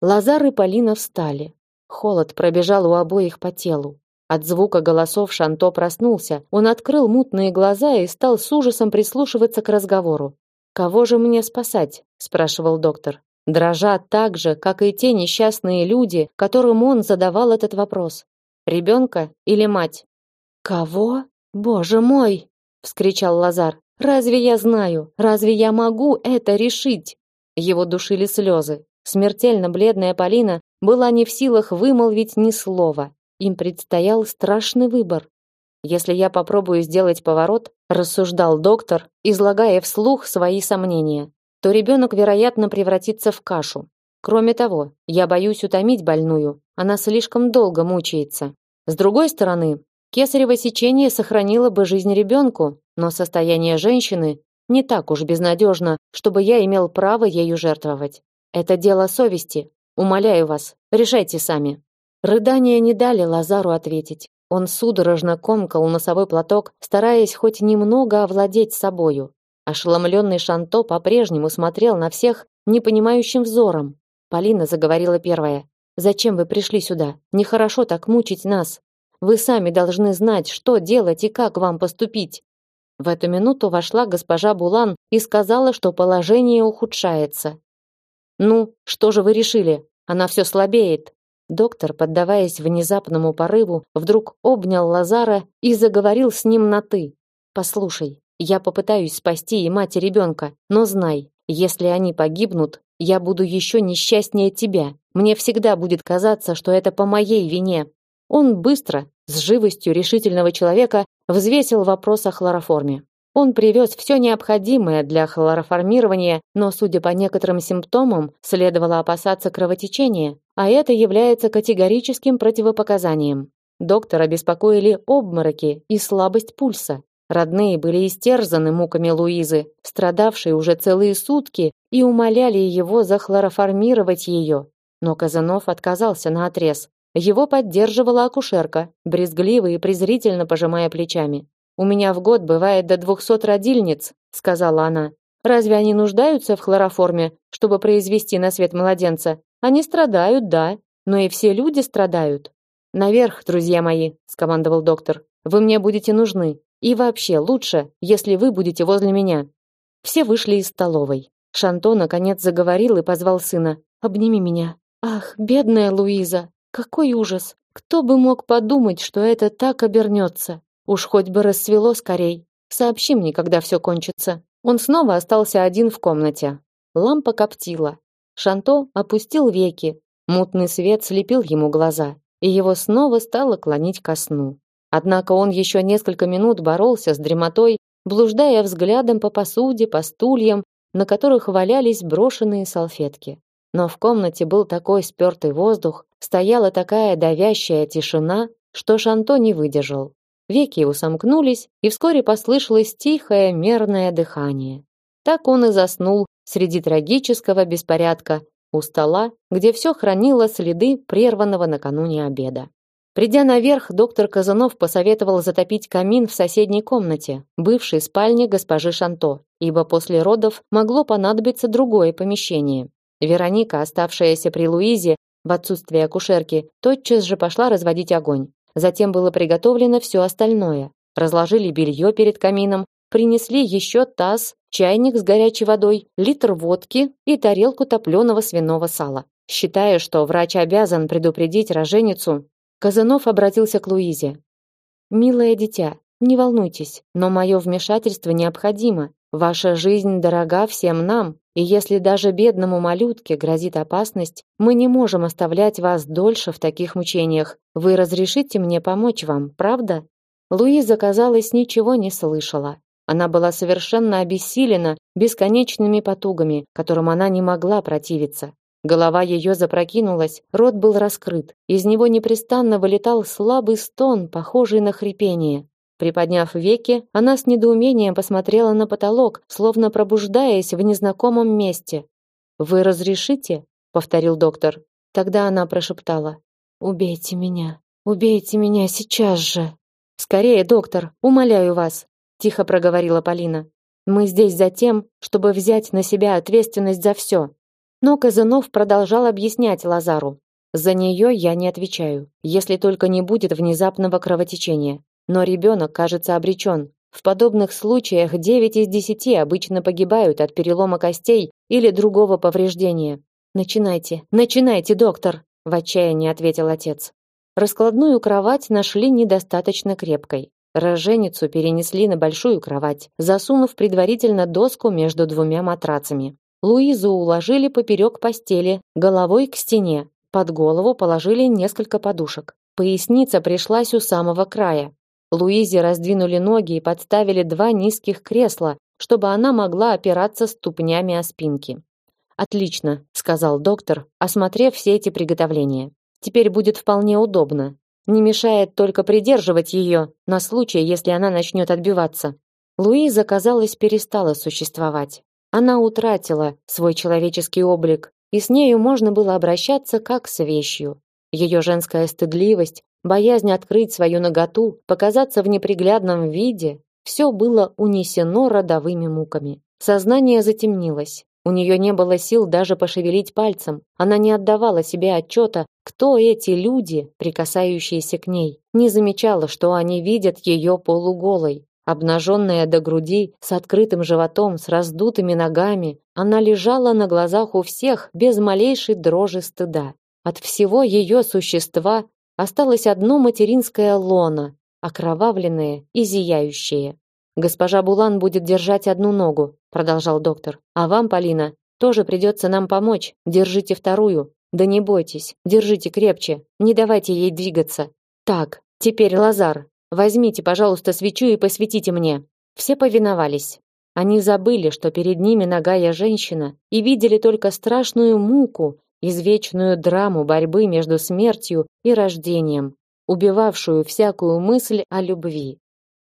Лазар и Полина встали. Холод пробежал у обоих по телу. От звука голосов Шанто проснулся. Он открыл мутные глаза и стал с ужасом прислушиваться к разговору. «Кого же мне спасать?» – спрашивал доктор. Дрожа так же, как и те несчастные люди, которым он задавал этот вопрос. «Ребенка или мать?» «Кого?» Боже мой, вскричал Лазар. Разве я знаю? Разве я могу это решить? Его душили слезы. Смертельно бледная Полина была не в силах вымолвить ни слова. Им предстоял страшный выбор. Если я попробую сделать поворот, рассуждал доктор, излагая вслух свои сомнения, то ребенок, вероятно, превратится в кашу. Кроме того, я боюсь утомить больную. Она слишком долго мучается. С другой стороны, Кесарево сечение сохранило бы жизнь ребенку, но состояние женщины не так уж безнадежно, чтобы я имел право ею жертвовать. Это дело совести. Умоляю вас, решайте сами. Рыдания не дали Лазару ответить. Он судорожно комкал носовой платок, стараясь хоть немного овладеть собою. Ошеломленный Шанто по-прежнему смотрел на всех непонимающим взором. Полина заговорила первая. «Зачем вы пришли сюда? Нехорошо так мучить нас. Вы сами должны знать, что делать и как вам поступить. В эту минуту вошла госпожа Булан и сказала, что положение ухудшается. Ну, что же вы решили? Она все слабеет. Доктор, поддаваясь внезапному порыву, вдруг обнял Лазара и заговорил с ним на ты. Послушай, я попытаюсь спасти и мать и ребенка, но знай, если они погибнут, я буду еще несчастнее тебя. Мне всегда будет казаться, что это по моей вине. Он быстро, с живостью решительного человека, взвесил вопрос о хлороформе. Он привез все необходимое для хлороформирования, но, судя по некоторым симптомам, следовало опасаться кровотечения, а это является категорическим противопоказанием. Доктора беспокоили обмороки и слабость пульса. Родные были истерзаны муками Луизы, страдавшей уже целые сутки, и умоляли его захлороформировать ее. Но Казанов отказался наотрез. Его поддерживала акушерка, брезгливо и презрительно пожимая плечами. У меня в год бывает до двухсот родильниц, сказала она. Разве они нуждаются в хлороформе, чтобы произвести на свет младенца? Они страдают, да, но и все люди страдают. Наверх, друзья мои, скомандовал доктор. Вы мне будете нужны. И вообще, лучше, если вы будете возле меня. Все вышли из столовой. Шанто наконец заговорил и позвал сына. Обними меня. Ах, бедная Луиза, какой ужас! Кто бы мог подумать, что это так обернется? Уж хоть бы рассвело скорей. Сообщи мне, когда все кончится. Он снова остался один в комнате. Лампа коптила. Шанто опустил веки. Мутный свет слепил ему глаза, и его снова стало клонить ко сну. Однако он еще несколько минут боролся с дремотой, блуждая взглядом по посуде, по стульям, на которых валялись брошенные салфетки. Но в комнате был такой спертый воздух, стояла такая давящая тишина, что Шанто не выдержал. Веки его сомкнулись, и вскоре послышалось тихое мерное дыхание. Так он и заснул среди трагического беспорядка у стола, где все хранило следы прерванного накануне обеда. Придя наверх, доктор Казанов посоветовал затопить камин в соседней комнате, бывшей спальне госпожи Шанто, ибо после родов могло понадобиться другое помещение. Вероника, оставшаяся при Луизе в отсутствие акушерки, тотчас же пошла разводить огонь. Затем было приготовлено все остальное. Разложили белье перед камином, принесли еще таз, чайник с горячей водой, литр водки и тарелку топленого свиного сала. Считая, что врач обязан предупредить роженицу, Казанов обратился к Луизе. «Милое дитя, не волнуйтесь, но мое вмешательство необходимо. Ваша жизнь дорога всем нам, и если даже бедному малютке грозит опасность, мы не можем оставлять вас дольше в таких мучениях. Вы разрешите мне помочь вам, правда? Луиза, казалось, ничего не слышала. Она была совершенно обессилена бесконечными потугами, которым она не могла противиться. Голова ее запрокинулась, рот был раскрыт. Из него непрестанно вылетал слабый стон, похожий на хрипение. Приподняв веки, она с недоумением посмотрела на потолок, словно пробуждаясь в незнакомом месте. «Вы разрешите?» — повторил доктор. Тогда она прошептала. «Убейте меня! Убейте меня сейчас же!» «Скорее, доктор, умоляю вас!» — тихо проговорила Полина. «Мы здесь за тем, чтобы взять на себя ответственность за все». Но Казанов продолжал объяснять Лазару. «За нее я не отвечаю, если только не будет внезапного кровотечения. Но ребенок, кажется, обречен. В подобных случаях 9 из 10 обычно погибают от перелома костей или другого повреждения. Начинайте, начинайте, доктор, в отчаянии ответил отец. Раскладную кровать нашли недостаточно крепкой. Роженицу перенесли на большую кровать, засунув предварительно доску между двумя матрацами. Луизу уложили поперек постели, головой к стене. Под голову положили несколько подушек. Поясница пришлась у самого края. Луизе раздвинули ноги и подставили два низких кресла, чтобы она могла опираться ступнями о спинки. Отлично, сказал доктор, осмотрев все эти приготовления. Теперь будет вполне удобно. Не мешает только придерживать ее на случай, если она начнет отбиваться. Луиза, казалось, перестала существовать. Она утратила свой человеческий облик, и с нею можно было обращаться как с вещью. Ее женская стыдливость, боязнь открыть свою наготу, показаться в неприглядном виде, все было унесено родовыми муками. Сознание затемнилось. У нее не было сил даже пошевелить пальцем. Она не отдавала себе отчета, кто эти люди, прикасающиеся к ней. Не замечала, что они видят ее полуголой. Обнаженная до груди, с открытым животом, с раздутыми ногами, она лежала на глазах у всех без малейшей дрожи стыда. От всего ее существа осталось одно материнское лоно, окровавленное и зияющее. Госпожа Булан будет держать одну ногу, продолжал доктор. А вам, Полина, тоже придется нам помочь. Держите вторую. Да не бойтесь, держите крепче. Не давайте ей двигаться. Так, теперь Лазар, возьмите, пожалуйста, свечу и посветите мне. Все повиновались. Они забыли, что перед ними нагая женщина, и видели только страшную муку, извечную драму борьбы между смертью и рождением, убивавшую всякую мысль о любви.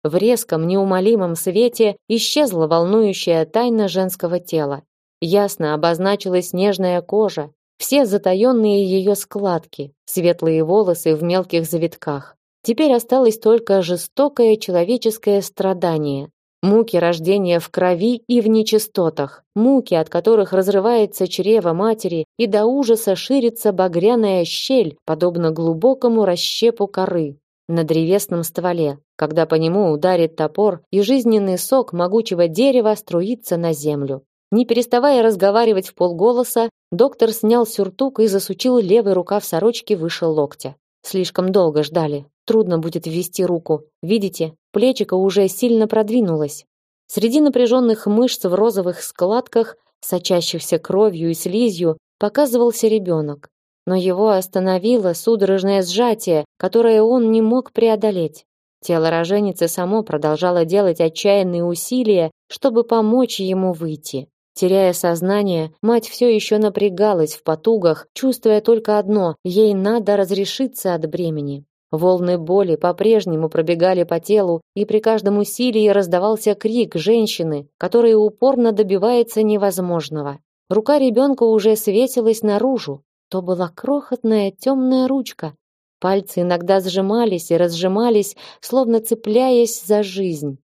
В резком, неумолимом свете исчезла волнующая тайна женского тела. Ясно обозначилась нежная кожа, все затаенные ее складки, светлые волосы в мелких завитках. Теперь осталось только жестокое человеческое страдание, Муки рождения в крови и в нечистотах, муки, от которых разрывается чрево матери и до ужаса ширится багряная щель, подобно глубокому расщепу коры на древесном стволе, когда по нему ударит топор и жизненный сок могучего дерева струится на землю. Не переставая разговаривать в полголоса, доктор снял сюртук и засучил левый рукав сорочки выше локтя. Слишком долго ждали. Трудно будет ввести руку. Видите, плечико уже сильно продвинулось. Среди напряженных мышц в розовых складках, сочащихся кровью и слизью, показывался ребенок. Но его остановило судорожное сжатие, которое он не мог преодолеть. Тело роженицы само продолжало делать отчаянные усилия, чтобы помочь ему выйти. Теряя сознание, мать все еще напрягалась в потугах, чувствуя только одно: ей надо разрешиться от бремени. Волны боли по-прежнему пробегали по телу, и при каждом усилии раздавался крик женщины, которая упорно добивается невозможного. Рука ребенка уже светилась наружу. То была крохотная темная ручка. Пальцы иногда сжимались и разжимались, словно цепляясь за жизнь.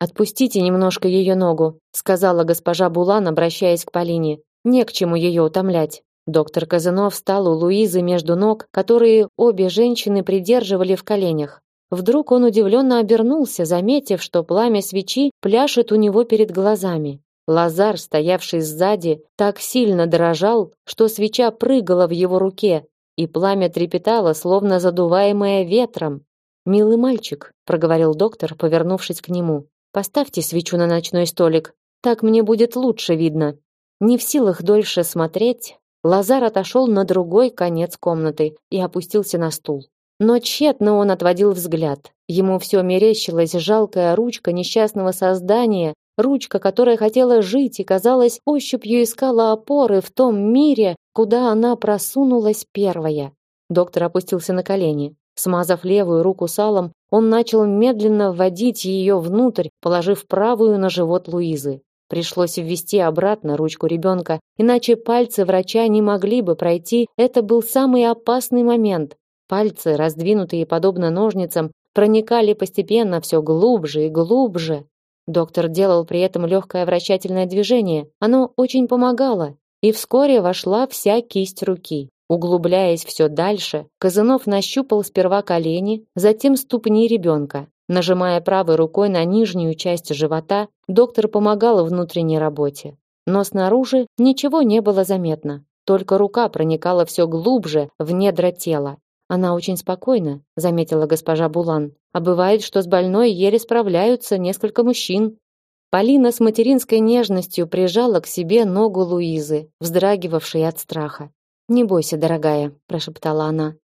Отпустите немножко ее ногу, сказала госпожа Булан, обращаясь к Полине. Не к чему ее утомлять. Доктор Казанов встал у Луизы между ног, которые обе женщины придерживали в коленях. Вдруг он удивленно обернулся, заметив, что пламя свечи пляшет у него перед глазами. Лазар, стоявший сзади, так сильно дрожал, что свеча прыгала в его руке, и пламя трепетало, словно задуваемое ветром. "Милый мальчик", проговорил доктор, повернувшись к нему. "Поставьте свечу на ночной столик. Так мне будет лучше видно. Не в силах дольше смотреть, Лазар отошел на другой конец комнаты и опустился на стул. Но тщетно он отводил взгляд. Ему все мерещилась жалкая ручка несчастного создания, ручка, которая хотела жить и, казалось, ощупью искала опоры в том мире, куда она просунулась первая. Доктор опустился на колени. Смазав левую руку салом, он начал медленно вводить ее внутрь, положив правую на живот Луизы. Пришлось ввести обратно ручку ребенка, иначе пальцы врача не могли бы пройти. Это был самый опасный момент. Пальцы, раздвинутые подобно ножницам, проникали постепенно все глубже и глубже. Доктор делал при этом легкое вращательное движение. Оно очень помогало, и вскоре вошла вся кисть руки. Углубляясь все дальше, Казанов нащупал сперва колени, затем ступни ребенка. Нажимая правой рукой на нижнюю часть живота, доктор помогал внутренней работе. Но снаружи ничего не было заметно. Только рука проникала все глубже в недра тела. Она очень спокойна, заметила госпожа Булан. А бывает, что с больной еле справляются несколько мужчин. Полина с материнской нежностью прижала к себе ногу Луизы, вздрагивавшей от страха. "Не бойся, дорогая", прошептала она.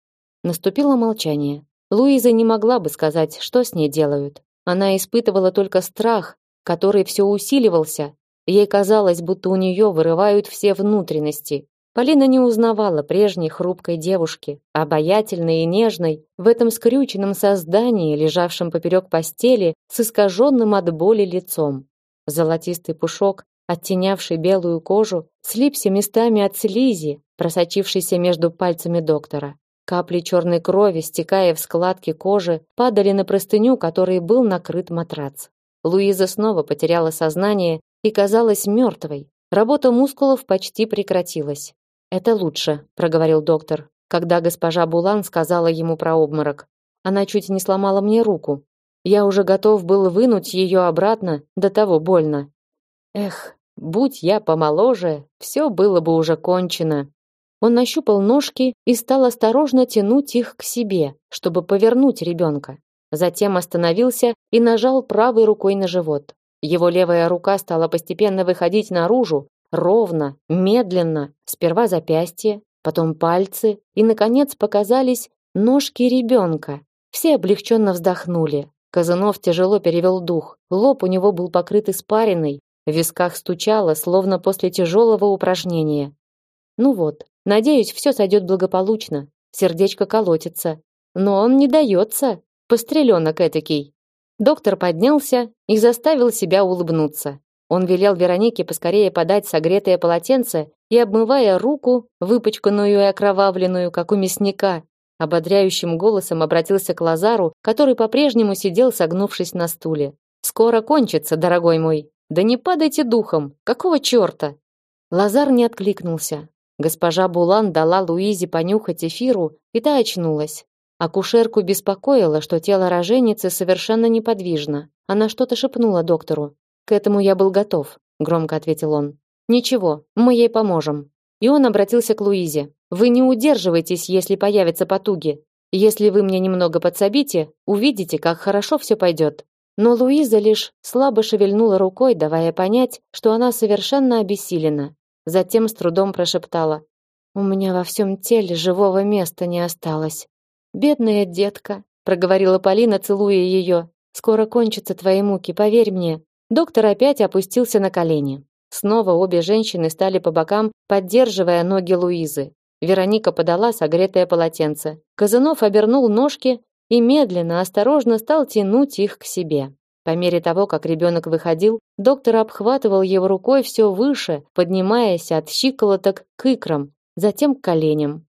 Наступило молчание. Луиза не могла бы сказать, что с ней делают. Она испытывала только страх, который все усиливался. Ей казалось, будто у нее вырывают все внутренности. Полина не узнавала прежней хрупкой девушки, обаятельной и нежной, в этом скрюченном создании, лежавшем поперек постели, с искаженным от боли лицом. Золотистый пушок, оттенявший белую кожу, слипся местами от слизи, просочившейся между пальцами доктора. Капли черной крови, стекая в складки кожи, падали на простыню, которой был накрыт матрац. Луиза снова потеряла сознание и казалась мертвой. Работа мускулов почти прекратилась. «Это лучше», — проговорил доктор, когда госпожа Булан сказала ему про обморок. «Она чуть не сломала мне руку. Я уже готов был вынуть ее обратно, до того больно. Эх, будь я помоложе, все было бы уже кончено». Он нащупал ножки и стал осторожно тянуть их к себе, чтобы повернуть ребенка. Затем остановился и нажал правой рукой на живот. Его левая рука стала постепенно выходить наружу, ровно, медленно, сперва запястье, потом пальцы, и наконец показались ножки ребенка. Все облегченно вздохнули. Казанов тяжело перевел дух. Лоб у него был покрыт испариной, в висках стучало, словно после тяжелого упражнения. Ну вот, Надеюсь, все сойдет благополучно. Сердечко колотится. Но он не дается. Постреленок этакий. Доктор поднялся и заставил себя улыбнуться. Он велел Веронике поскорее подать согретое полотенце и, обмывая руку, выпачканную и окровавленную, как у мясника, ободряющим голосом обратился к Лазару, который по-прежнему сидел, согнувшись на стуле. «Скоро кончится, дорогой мой. Да не падайте духом. Какого черта?» Лазар не откликнулся. Госпожа Булан дала Луизе понюхать эфиру, и та очнулась. Акушерку беспокоило, что тело роженицы совершенно неподвижно. Она что-то шепнула доктору. «К этому я был готов», — громко ответил он. «Ничего, мы ей поможем». И он обратился к Луизе. «Вы не удерживайтесь, если появятся потуги. Если вы мне немного подсобите, увидите, как хорошо все пойдет». Но Луиза лишь слабо шевельнула рукой, давая понять, что она совершенно обессилена. Затем с трудом прошептала: "У меня во всем теле живого места не осталось. Бедная детка", проговорила Полина, целуя ее. "Скоро кончатся твои муки, поверь мне". Доктор опять опустился на колени. Снова обе женщины стали по бокам, поддерживая ноги Луизы. Вероника подала согретое полотенце. Казанов обернул ножки и медленно, осторожно стал тянуть их к себе. По мере того, как ребенок выходил, доктор обхватывал его рукой все выше, поднимаясь от щиколоток к икрам, затем к коленям.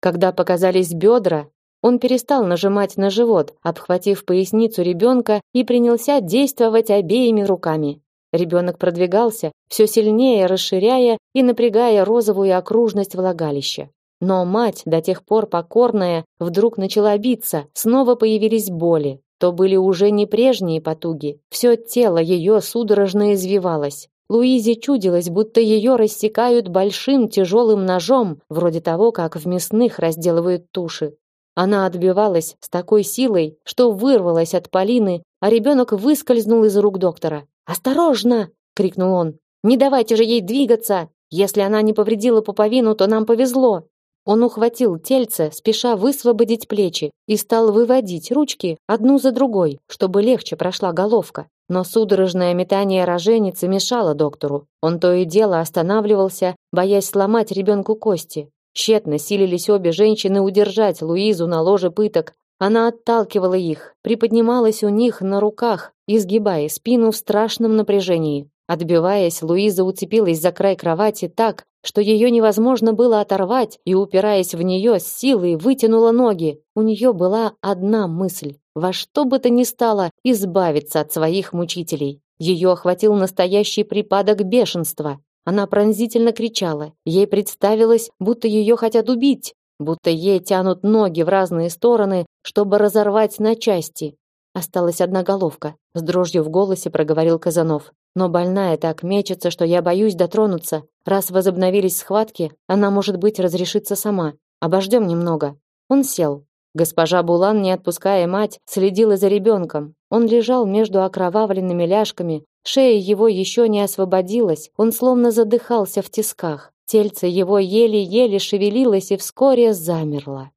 Когда показались бедра, он перестал нажимать на живот, обхватив поясницу ребенка и принялся действовать обеими руками. Ребенок продвигался, все сильнее расширяя и напрягая розовую окружность влагалища. Но мать, до тех пор покорная, вдруг начала биться, снова появились боли то были уже не прежние потуги. Все тело ее судорожно извивалось. Луизе чудилось, будто ее рассекают большим тяжелым ножом, вроде того, как в мясных разделывают туши. Она отбивалась с такой силой, что вырвалась от Полины, а ребенок выскользнул из рук доктора. «Осторожно!» — крикнул он. Не давайте же ей двигаться. Если она не повредила пуповину, то нам повезло. Он ухватил тельце, спеша высвободить плечи, и стал выводить ручки одну за другой, чтобы легче прошла головка. Но судорожное метание роженицы мешало доктору. Он то и дело останавливался, боясь сломать ребенку кости. Тщетно силились обе женщины удержать Луизу на ложе пыток. Она отталкивала их, приподнималась у них на руках, изгибая спину в страшном напряжении. Отбиваясь, Луиза уцепилась за край кровати так, что ее невозможно было оторвать, и, упираясь в нее с силой, вытянула ноги. У нее была одна мысль – во что бы то ни стало избавиться от своих мучителей. Ее охватил настоящий припадок бешенства. Она пронзительно кричала. Ей представилось, будто ее хотят убить, будто ей тянут ноги в разные стороны, чтобы разорвать на части. Осталась одна головка. С дрожью в голосе проговорил Казанов. Но больная так мечется, что я боюсь дотронуться. Раз возобновились схватки, она, может быть, разрешится сама. Обождем немного. Он сел. Госпожа Булан, не отпуская мать, следила за ребенком. Он лежал между окровавленными ляжками, шея его еще не освободилась, он словно задыхался в тисках. Тельце его еле-еле шевелилось и вскоре замерло.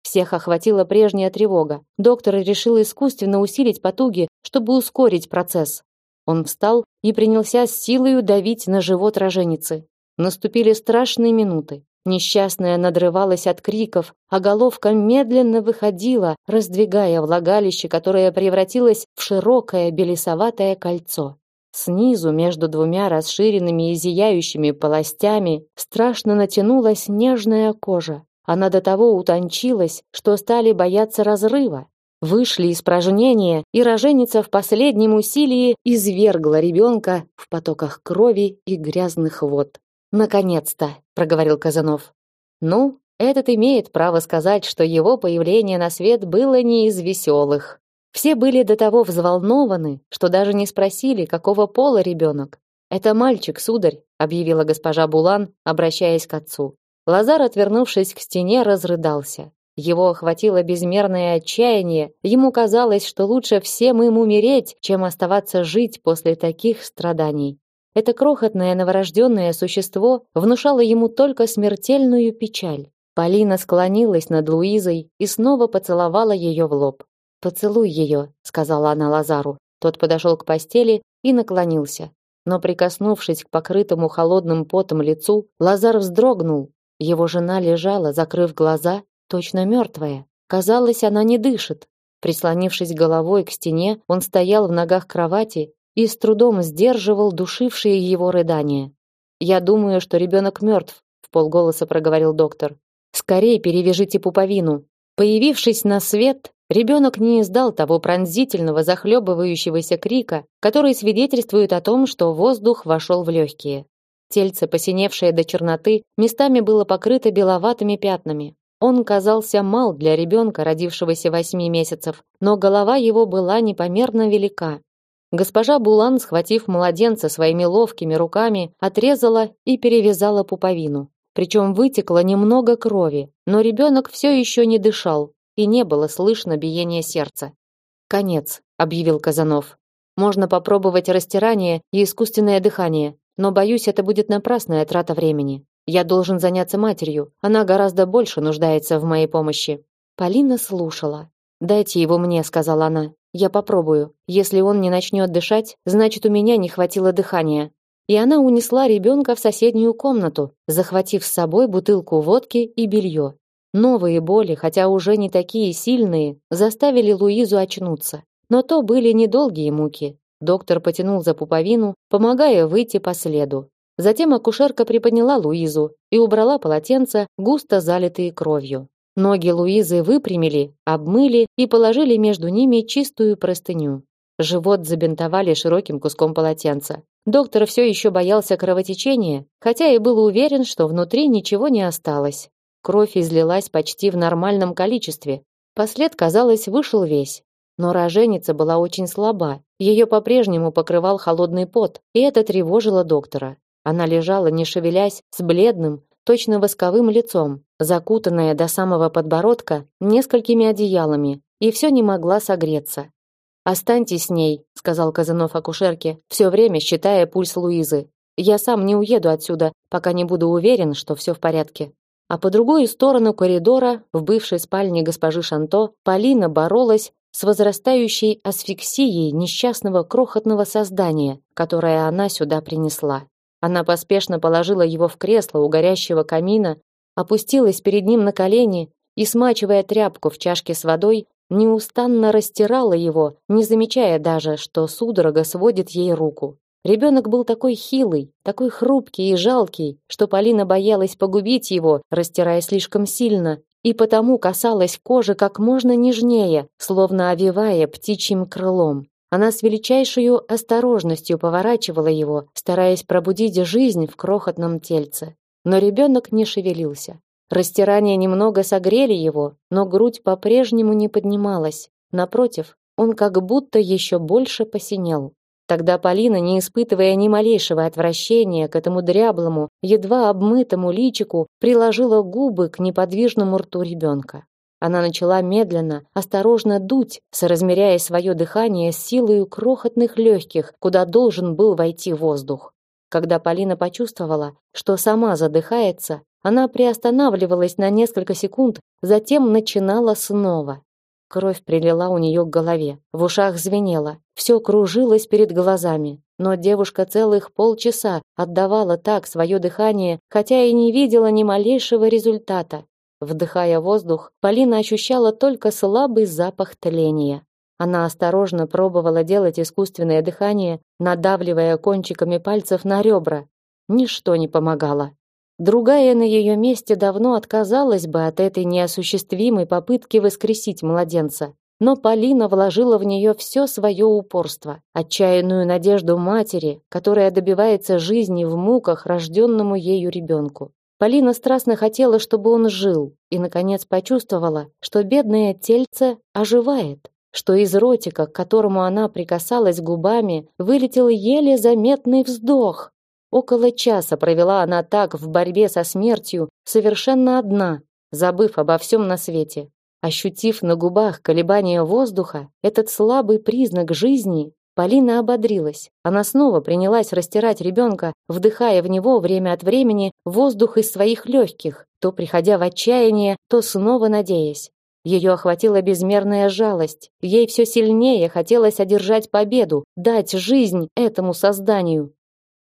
Всех охватила прежняя тревога. Доктор решил искусственно усилить потуги, чтобы ускорить процесс. Он встал и принялся с силой давить на живот роженицы. Наступили страшные минуты. Несчастная надрывалась от криков, а головка медленно выходила, раздвигая влагалище, которое превратилось в широкое белесоватое кольцо. Снизу, между двумя расширенными и зияющими полостями, страшно натянулась нежная кожа. Она до того утончилась, что стали бояться разрыва. Вышли из пражнения, и роженица в последнем усилии извергла ребенка в потоках крови и грязных вод. «Наконец-то!» — проговорил Казанов. «Ну, этот имеет право сказать, что его появление на свет было не из веселых. Все были до того взволнованы, что даже не спросили, какого пола ребенок. «Это мальчик, сударь», — объявила госпожа Булан, обращаясь к отцу. Лазар, отвернувшись к стене, разрыдался. Его охватило безмерное отчаяние. Ему казалось, что лучше всем им умереть, чем оставаться жить после таких страданий. Это крохотное новорожденное существо внушало ему только смертельную печаль. Полина склонилась над Луизой и снова поцеловала ее в лоб. «Поцелуй ее», — сказала она Лазару. Тот подошел к постели и наклонился. Но прикоснувшись к покрытому холодным потом лицу, Лазар вздрогнул, его жена лежала, закрыв глаза, точно мертвая. Казалось, она не дышит. Прислонившись головой к стене, он стоял в ногах кровати и с трудом сдерживал душившие его рыдания. «Я думаю, что ребенок мертв», — в полголоса проговорил доктор. «Скорее перевяжите пуповину». Появившись на свет, ребенок не издал того пронзительного захлебывающегося крика, который свидетельствует о том, что воздух вошел в легкие. Тельце, посиневшее до черноты, местами было покрыто беловатыми пятнами. Он казался мал для ребенка, родившегося восьми месяцев, но голова его была непомерно велика. Госпожа Булан, схватив младенца своими ловкими руками, отрезала и перевязала пуповину. Причем вытекло немного крови, но ребенок все еще не дышал, и не было слышно биения сердца. «Конец», — объявил Казанов. «Можно попробовать растирание и искусственное дыхание. Но боюсь, это будет напрасная трата времени. Я должен заняться матерью. Она гораздо больше нуждается в моей помощи. Полина слушала. Дайте его мне, сказала она. Я попробую. Если он не начнет дышать, значит, у меня не хватило дыхания. И она унесла ребенка в соседнюю комнату, захватив с собой бутылку водки и белье. Новые боли, хотя уже не такие сильные, заставили Луизу очнуться. Но то были недолгие муки. Доктор потянул за пуповину, помогая выйти по следу. Затем акушерка приподняла Луизу и убрала полотенца, густо залитые кровью. Ноги Луизы выпрямили, обмыли и положили между ними чистую простыню. Живот забинтовали широким куском полотенца. Доктор все еще боялся кровотечения, хотя и был уверен, что внутри ничего не осталось. Кровь излилась почти в нормальном количестве. Послед, казалось, вышел весь. Но роженица была очень слаба, ее по-прежнему покрывал холодный пот, и это тревожило доктора. Она лежала, не шевелясь, с бледным, точно восковым лицом, закутанная до самого подбородка несколькими одеялами, и все не могла согреться. Останьтесь с ней, сказал Казанов акушерке, все время считая пульс Луизы. Я сам не уеду отсюда, пока не буду уверен, что все в порядке. А по другую сторону коридора, в бывшей спальне госпожи Шанто, Полина боролась с возрастающей асфиксией несчастного крохотного создания, которое она сюда принесла. Она поспешно положила его в кресло у горящего камина, опустилась перед ним на колени и, смачивая тряпку в чашке с водой, неустанно растирала его, не замечая даже, что судорога сводит ей руку. Ребенок был такой хилый, такой хрупкий и жалкий, что Полина боялась погубить его, растирая слишком сильно, и потому касалась кожи как можно нежнее, словно овивая птичьим крылом. Она с величайшей осторожностью поворачивала его, стараясь пробудить жизнь в крохотном тельце. Но ребенок не шевелился. Растирания немного согрели его, но грудь по-прежнему не поднималась. Напротив, он как будто еще больше посинел. Тогда Полина, не испытывая ни малейшего отвращения к этому дряблому, едва обмытому личику, приложила губы к неподвижному рту ребенка. Она начала медленно, осторожно дуть, соразмеряя свое дыхание с силой крохотных легких, куда должен был войти воздух. Когда Полина почувствовала, что сама задыхается, она приостанавливалась на несколько секунд, затем начинала снова. Кровь прилила у нее к голове, в ушах звенело, все кружилось перед глазами. Но девушка целых полчаса отдавала так свое дыхание, хотя и не видела ни малейшего результата. Вдыхая воздух, Полина ощущала только слабый запах тления. Она осторожно пробовала делать искусственное дыхание, надавливая кончиками пальцев на ребра. Ничто не помогало. Другая на ее месте давно отказалась бы от этой неосуществимой попытки воскресить младенца. Но Полина вложила в нее все свое упорство, отчаянную надежду матери, которая добивается жизни в муках рожденному ею ребенку. Полина страстно хотела, чтобы он жил, и, наконец, почувствовала, что бедное тельце оживает, что из ротика, к которому она прикасалась губами, вылетел еле заметный вздох, Около часа провела она так в борьбе со смертью, совершенно одна, забыв обо всем на свете. Ощутив на губах колебания воздуха, этот слабый признак жизни, Полина ободрилась. Она снова принялась растирать ребенка, вдыхая в него время от времени воздух из своих легких, то приходя в отчаяние, то снова надеясь. Ее охватила безмерная жалость. Ей все сильнее хотелось одержать победу, дать жизнь этому созданию.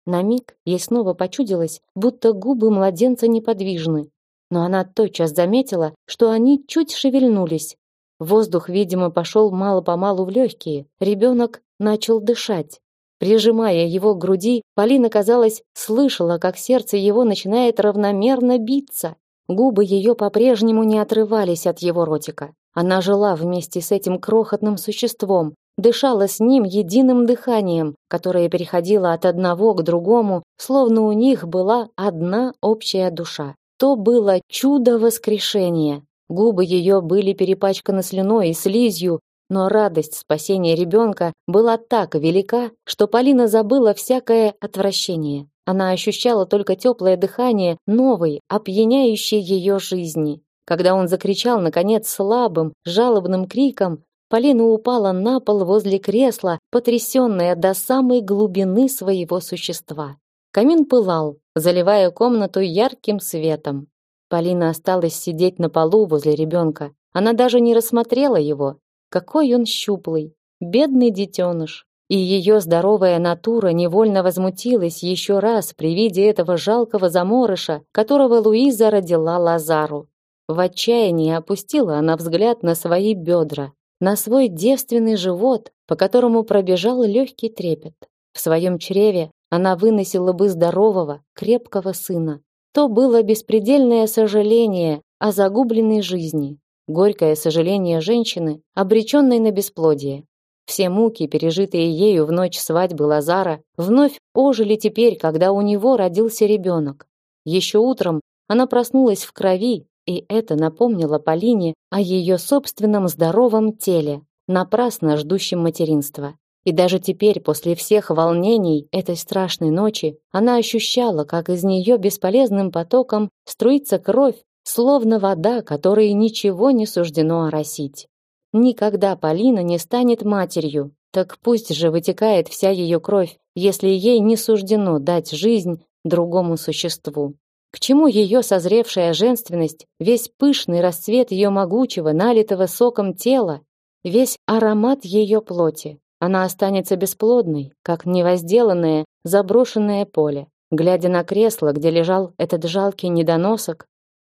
На миг ей снова почудилось, будто губы младенца неподвижны. Но она тотчас заметила, что они чуть шевельнулись. Воздух, видимо, пошел мало-помалу в легкие. Ребенок начал дышать. Прижимая его к груди, Полина, казалось, слышала, как сердце его начинает равномерно биться. Губы ее по-прежнему не отрывались от его ротика. Она жила вместе с этим крохотным существом, дышала с ним единым дыханием, которое переходило от одного к другому, словно у них была одна общая душа. То было чудо воскрешения. Губы ее были перепачканы слюной и слизью, но радость спасения ребенка была так велика, что Полина забыла всякое отвращение. Она ощущала только теплое дыхание новой, опьяняющей ее жизни. Когда он закричал наконец слабым, жалобным криком, Полина упала на пол возле кресла, потрясенная до самой глубины своего существа. Камин пылал, заливая комнату ярким светом. Полина осталась сидеть на полу возле ребенка. Она даже не рассмотрела его. Какой он щуплый, бедный детеныш. И ее здоровая натура невольно возмутилась еще раз при виде этого жалкого заморыша, которого Луиза родила Лазару. В отчаянии опустила она взгляд на свои бедра, на свой девственный живот, по которому пробежал легкий трепет. В своем чреве она выносила бы здорового, крепкого сына. То было беспредельное сожаление о загубленной жизни, горькое сожаление женщины, обреченной на бесплодие. Все муки, пережитые ею в ночь свадьбы Лазара, вновь ожили теперь, когда у него родился ребенок. Еще утром она проснулась в крови, и это напомнило Полине о ее собственном здоровом теле, напрасно ждущем материнства. И даже теперь, после всех волнений этой страшной ночи, она ощущала, как из нее бесполезным потоком струится кровь, словно вода, которой ничего не суждено оросить. никогда Полина не станет матерью. Так пусть же вытекает вся ее кровь, если ей не суждено дать жизнь другому существу. К чему ее созревшая женственность, весь пышный расцвет ее могучего, налитого соком тела, весь аромат ее плоти? Она останется бесплодной, как невозделанное, заброшенное поле. Глядя на кресло, где лежал этот жалкий недоносок,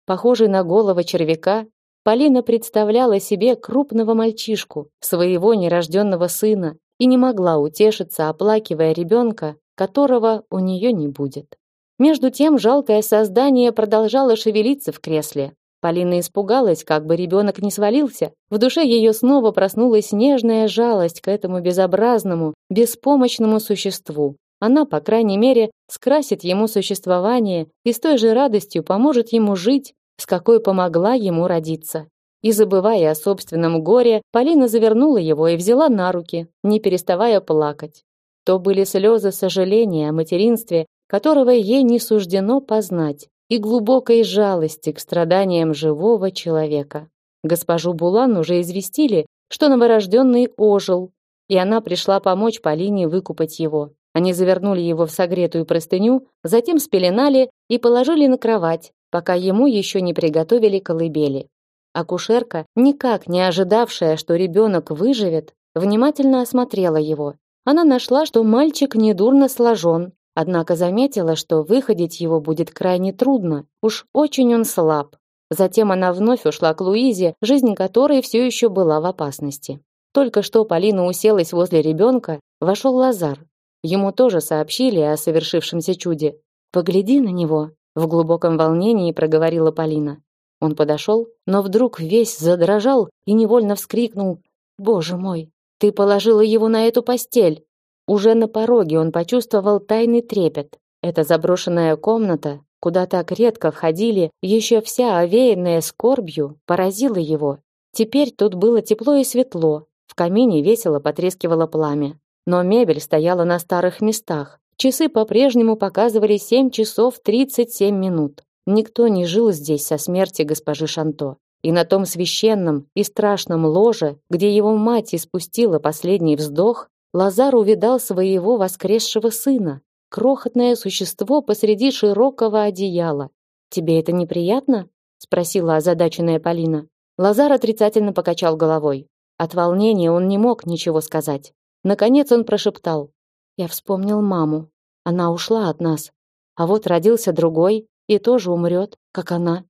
похожий на голову червяка, Полина представляла себе крупного мальчишку, своего нерожденного сына, и не могла утешиться, оплакивая ребенка, которого у нее не будет. Между тем жалкое создание продолжало шевелиться в кресле. Полина испугалась, как бы ребенок не свалился. В душе ее снова проснулась нежная жалость к этому безобразному, беспомощному существу. Она, по крайней мере, скрасит ему существование и с той же радостью поможет ему жить, с какой помогла ему родиться. И забывая о собственном горе, Полина завернула его и взяла на руки, не переставая плакать. То были слезы сожаления о материнстве которого ей не суждено познать, и глубокой жалости к страданиям живого человека. Госпожу Булан уже известили, что новорожденный ожил, и она пришла помочь Полине выкупать его. Они завернули его в согретую простыню, затем спеленали и положили на кровать, пока ему еще не приготовили колыбели. Акушерка, никак не ожидавшая, что ребенок выживет, внимательно осмотрела его. Она нашла, что мальчик недурно сложен, Однако заметила, что выходить его будет крайне трудно. Уж очень он слаб. Затем она вновь ушла к Луизе, жизнь которой все еще была в опасности. Только что Полина уселась возле ребенка, вошел Лазар. Ему тоже сообщили о совершившемся чуде. «Погляди на него», — в глубоком волнении проговорила Полина. Он подошел, но вдруг весь задрожал и невольно вскрикнул. «Боже мой, ты положила его на эту постель!» Уже на пороге он почувствовал тайный трепет. Эта заброшенная комната, куда так редко входили, еще вся овеянная скорбью, поразила его. Теперь тут было тепло и светло. В камине весело потрескивало пламя. Но мебель стояла на старых местах. Часы по-прежнему показывали 7 часов 37 минут. Никто не жил здесь со смерти госпожи Шанто. И на том священном и страшном ложе, где его мать испустила последний вздох, Лазар увидал своего воскресшего сына, крохотное существо посреди широкого одеяла. Тебе это неприятно? спросила озадаченная Полина. Лазар отрицательно покачал головой. От волнения он не мог ничего сказать. Наконец он прошептал: "Я вспомнил маму. Она ушла от нас. А вот родился другой и тоже умрет, как она.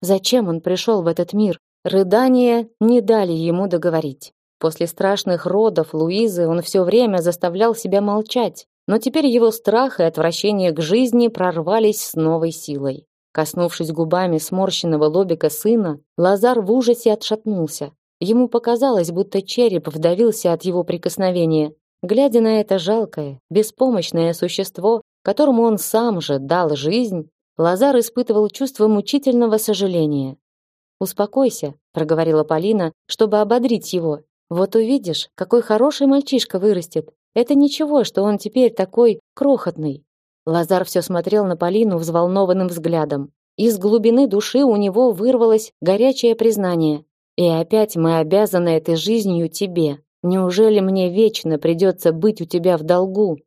Зачем он пришел в этот мир?" Рыдания не дали ему договорить. После страшных родов Луизы он все время заставлял себя молчать, но теперь его страх и отвращение к жизни прорвались с новой силой. Коснувшись губами сморщенного лобика сына, Лазар в ужасе отшатнулся. Ему показалось, будто череп вдавился от его прикосновения. Глядя на это жалкое, беспомощное существо, которому он сам же дал жизнь, Лазар испытывал чувство мучительного сожаления. «Успокойся», — проговорила Полина, чтобы ободрить его. Вот увидишь, какой хороший мальчишка вырастет. Это ничего, что он теперь такой крохотный. Лазар все смотрел на Полину взволнованным взглядом. Из глубины души у него вырвалось горячее признание. И опять мы обязаны этой жизнью тебе. Неужели мне вечно придется быть у тебя в долгу?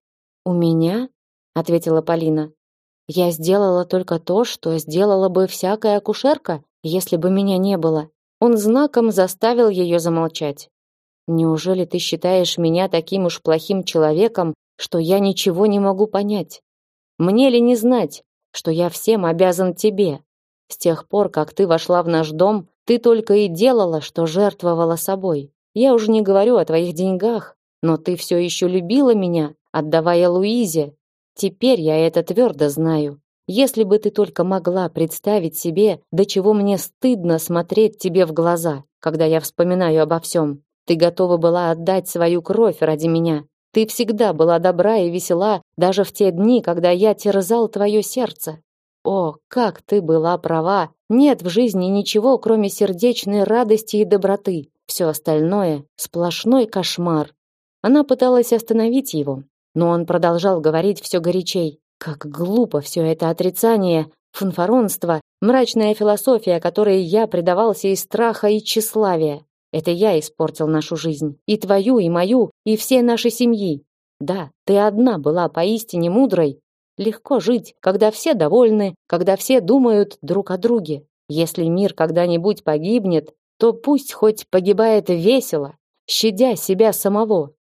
У меня? ответила Полина. Я сделала только то, что сделала бы всякая акушерка, если бы меня не было. Он знаком заставил ее замолчать. Неужели ты считаешь меня таким уж плохим человеком, что я ничего не могу понять? Мне ли не знать, что я всем обязан тебе? С тех пор, как ты вошла в наш дом, ты только и делала, что жертвовала собой. Я уже не говорю о твоих деньгах, но ты все еще любила меня, отдавая Луизе. Теперь я это твердо знаю. Если бы ты только могла представить себе, до чего мне стыдно смотреть тебе в глаза, когда я вспоминаю обо всем. Ты готова была отдать свою кровь ради меня. Ты всегда была добра и весела, даже в те дни, когда я терзал твое сердце. О, как ты была права! Нет в жизни ничего, кроме сердечной радости и доброты. Все остальное — сплошной кошмар. Она пыталась остановить его, но он продолжал говорить все горячей. Как глупо все это отрицание, фанфаронство, мрачная философия, которой я предавался из страха и тщеславия. Это я испортил нашу жизнь, и твою, и мою, и все наши семьи. Да, ты одна была поистине мудрой. Легко жить, когда все довольны, когда все думают друг о друге. Если мир когда-нибудь погибнет, то пусть хоть погибает весело, щадя себя самого.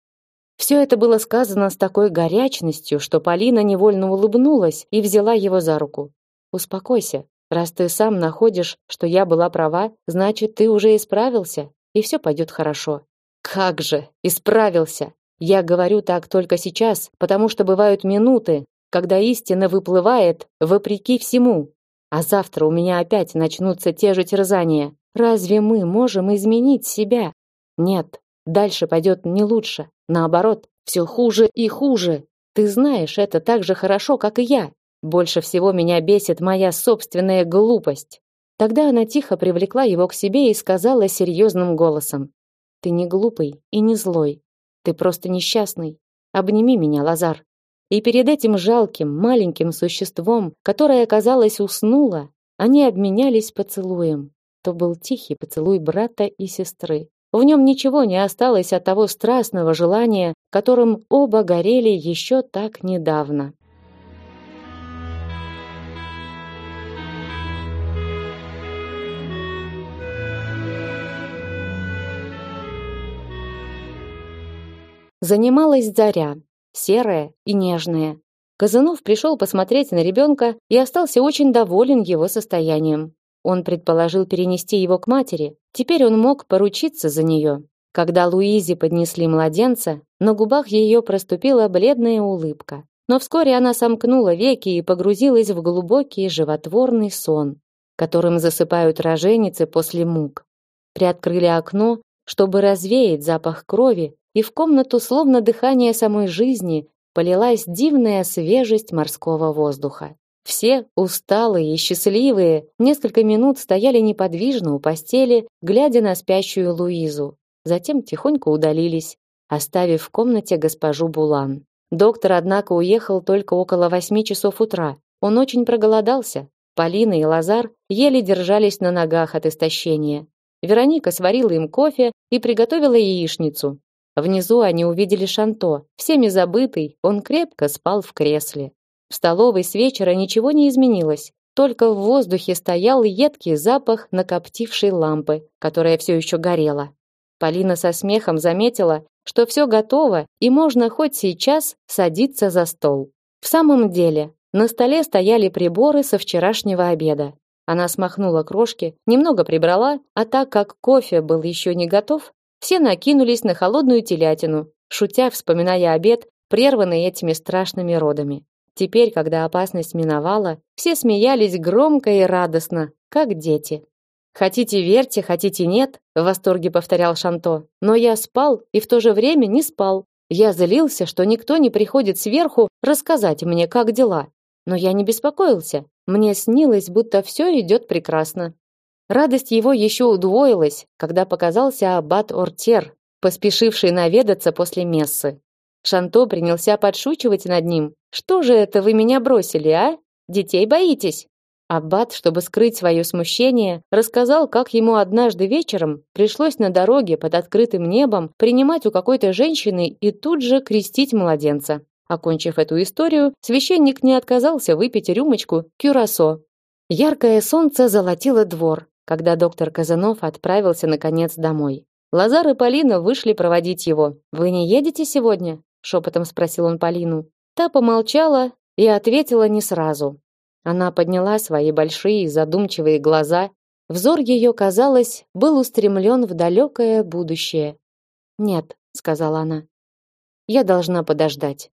Все это было сказано с такой горячностью, что Полина невольно улыбнулась и взяла его за руку. Успокойся. Раз ты сам находишь, что я была права, значит, ты уже исправился, и все пойдет хорошо. Как же, исправился. Я говорю так только сейчас, потому что бывают минуты, когда истина выплывает вопреки всему. А завтра у меня опять начнутся те же терзания. Разве мы можем изменить себя? Нет, дальше пойдет не лучше. Наоборот, все хуже и хуже. Ты знаешь это так же хорошо, как и я. Больше всего меня бесит моя собственная глупость. Тогда она тихо привлекла его к себе и сказала серьезным голосом: "Ты не глупый и не злой. Ты просто несчастный. Обними меня, Лазар". И перед этим жалким, маленьким существом, которое, казалось, уснуло, они обменялись поцелуем. То был тихий поцелуй брата и сестры. В нем ничего не осталось от того страстного желания, которым оба горели еще так недавно. Занималась Заря, серая и нежная. Казанов пришел посмотреть на ребенка и остался очень доволен его состоянием. Он предположил перенести его к матери. Теперь он мог поручиться за нее. Когда Луизе поднесли младенца, на губах ее проступила бледная улыбка. Но вскоре она сомкнула веки и погрузилась в глубокий животворный сон, которым засыпают роженицы после мук. Приоткрыли окно, чтобы развеять запах крови, и в комнату, словно дыхание самой жизни, полилась дивная свежесть морского воздуха. Все, усталые и счастливые, несколько минут стояли неподвижно у постели, глядя на спящую Луизу. Затем тихонько удалились, оставив в комнате госпожу Булан. Доктор, однако, уехал только около восьми часов утра. Он очень проголодался. Полина и Лазар еле держались на ногах от истощения. Вероника сварила им кофе и приготовила яичницу, Внизу они увидели Шанто, всеми забытый, он крепко спал в кресле. В столовой с вечера ничего не изменилось, только в воздухе стоял едкий запах накоптившей лампы, которая все еще горела. Полина со смехом заметила, что все готово и можно хоть сейчас садиться за стол. В самом деле, на столе стояли приборы со вчерашнего обеда. Она смахнула крошки, немного прибрала, а так как кофе был еще не готов, все накинулись на холодную телятину, шутя, вспоминая обед, прерванный этими страшными родами. Теперь, когда опасность миновала, все смеялись громко и радостно, как дети. Хотите верьте, хотите нет, в восторге повторял Шанто. Но я спал и в то же время не спал. Я злился, что никто не приходит сверху рассказать мне, как дела. Но я не беспокоился. Мне снилось, будто все идет прекрасно. Радость его еще удвоилась, когда показался аббат Ортер, поспешивший наведаться после мессы. Шанто принялся подшучивать над ним. «Что же это вы меня бросили, а? Детей боитесь?» Аббат, чтобы скрыть свое смущение, рассказал, как ему однажды вечером пришлось на дороге под открытым небом принимать у какой-то женщины и тут же крестить младенца. Окончив эту историю, священник не отказался выпить рюмочку кюрасо. Яркое солнце золотило двор, когда доктор Казанов отправился наконец домой. Лазар и Полина вышли проводить его. Вы не едете сегодня? Шепотом спросил он Полину. Та помолчала и ответила не сразу. Она подняла свои большие задумчивые глаза. Взор ее, казалось, был устремлен в далекое будущее. "Нет", сказала она. "Я должна подождать".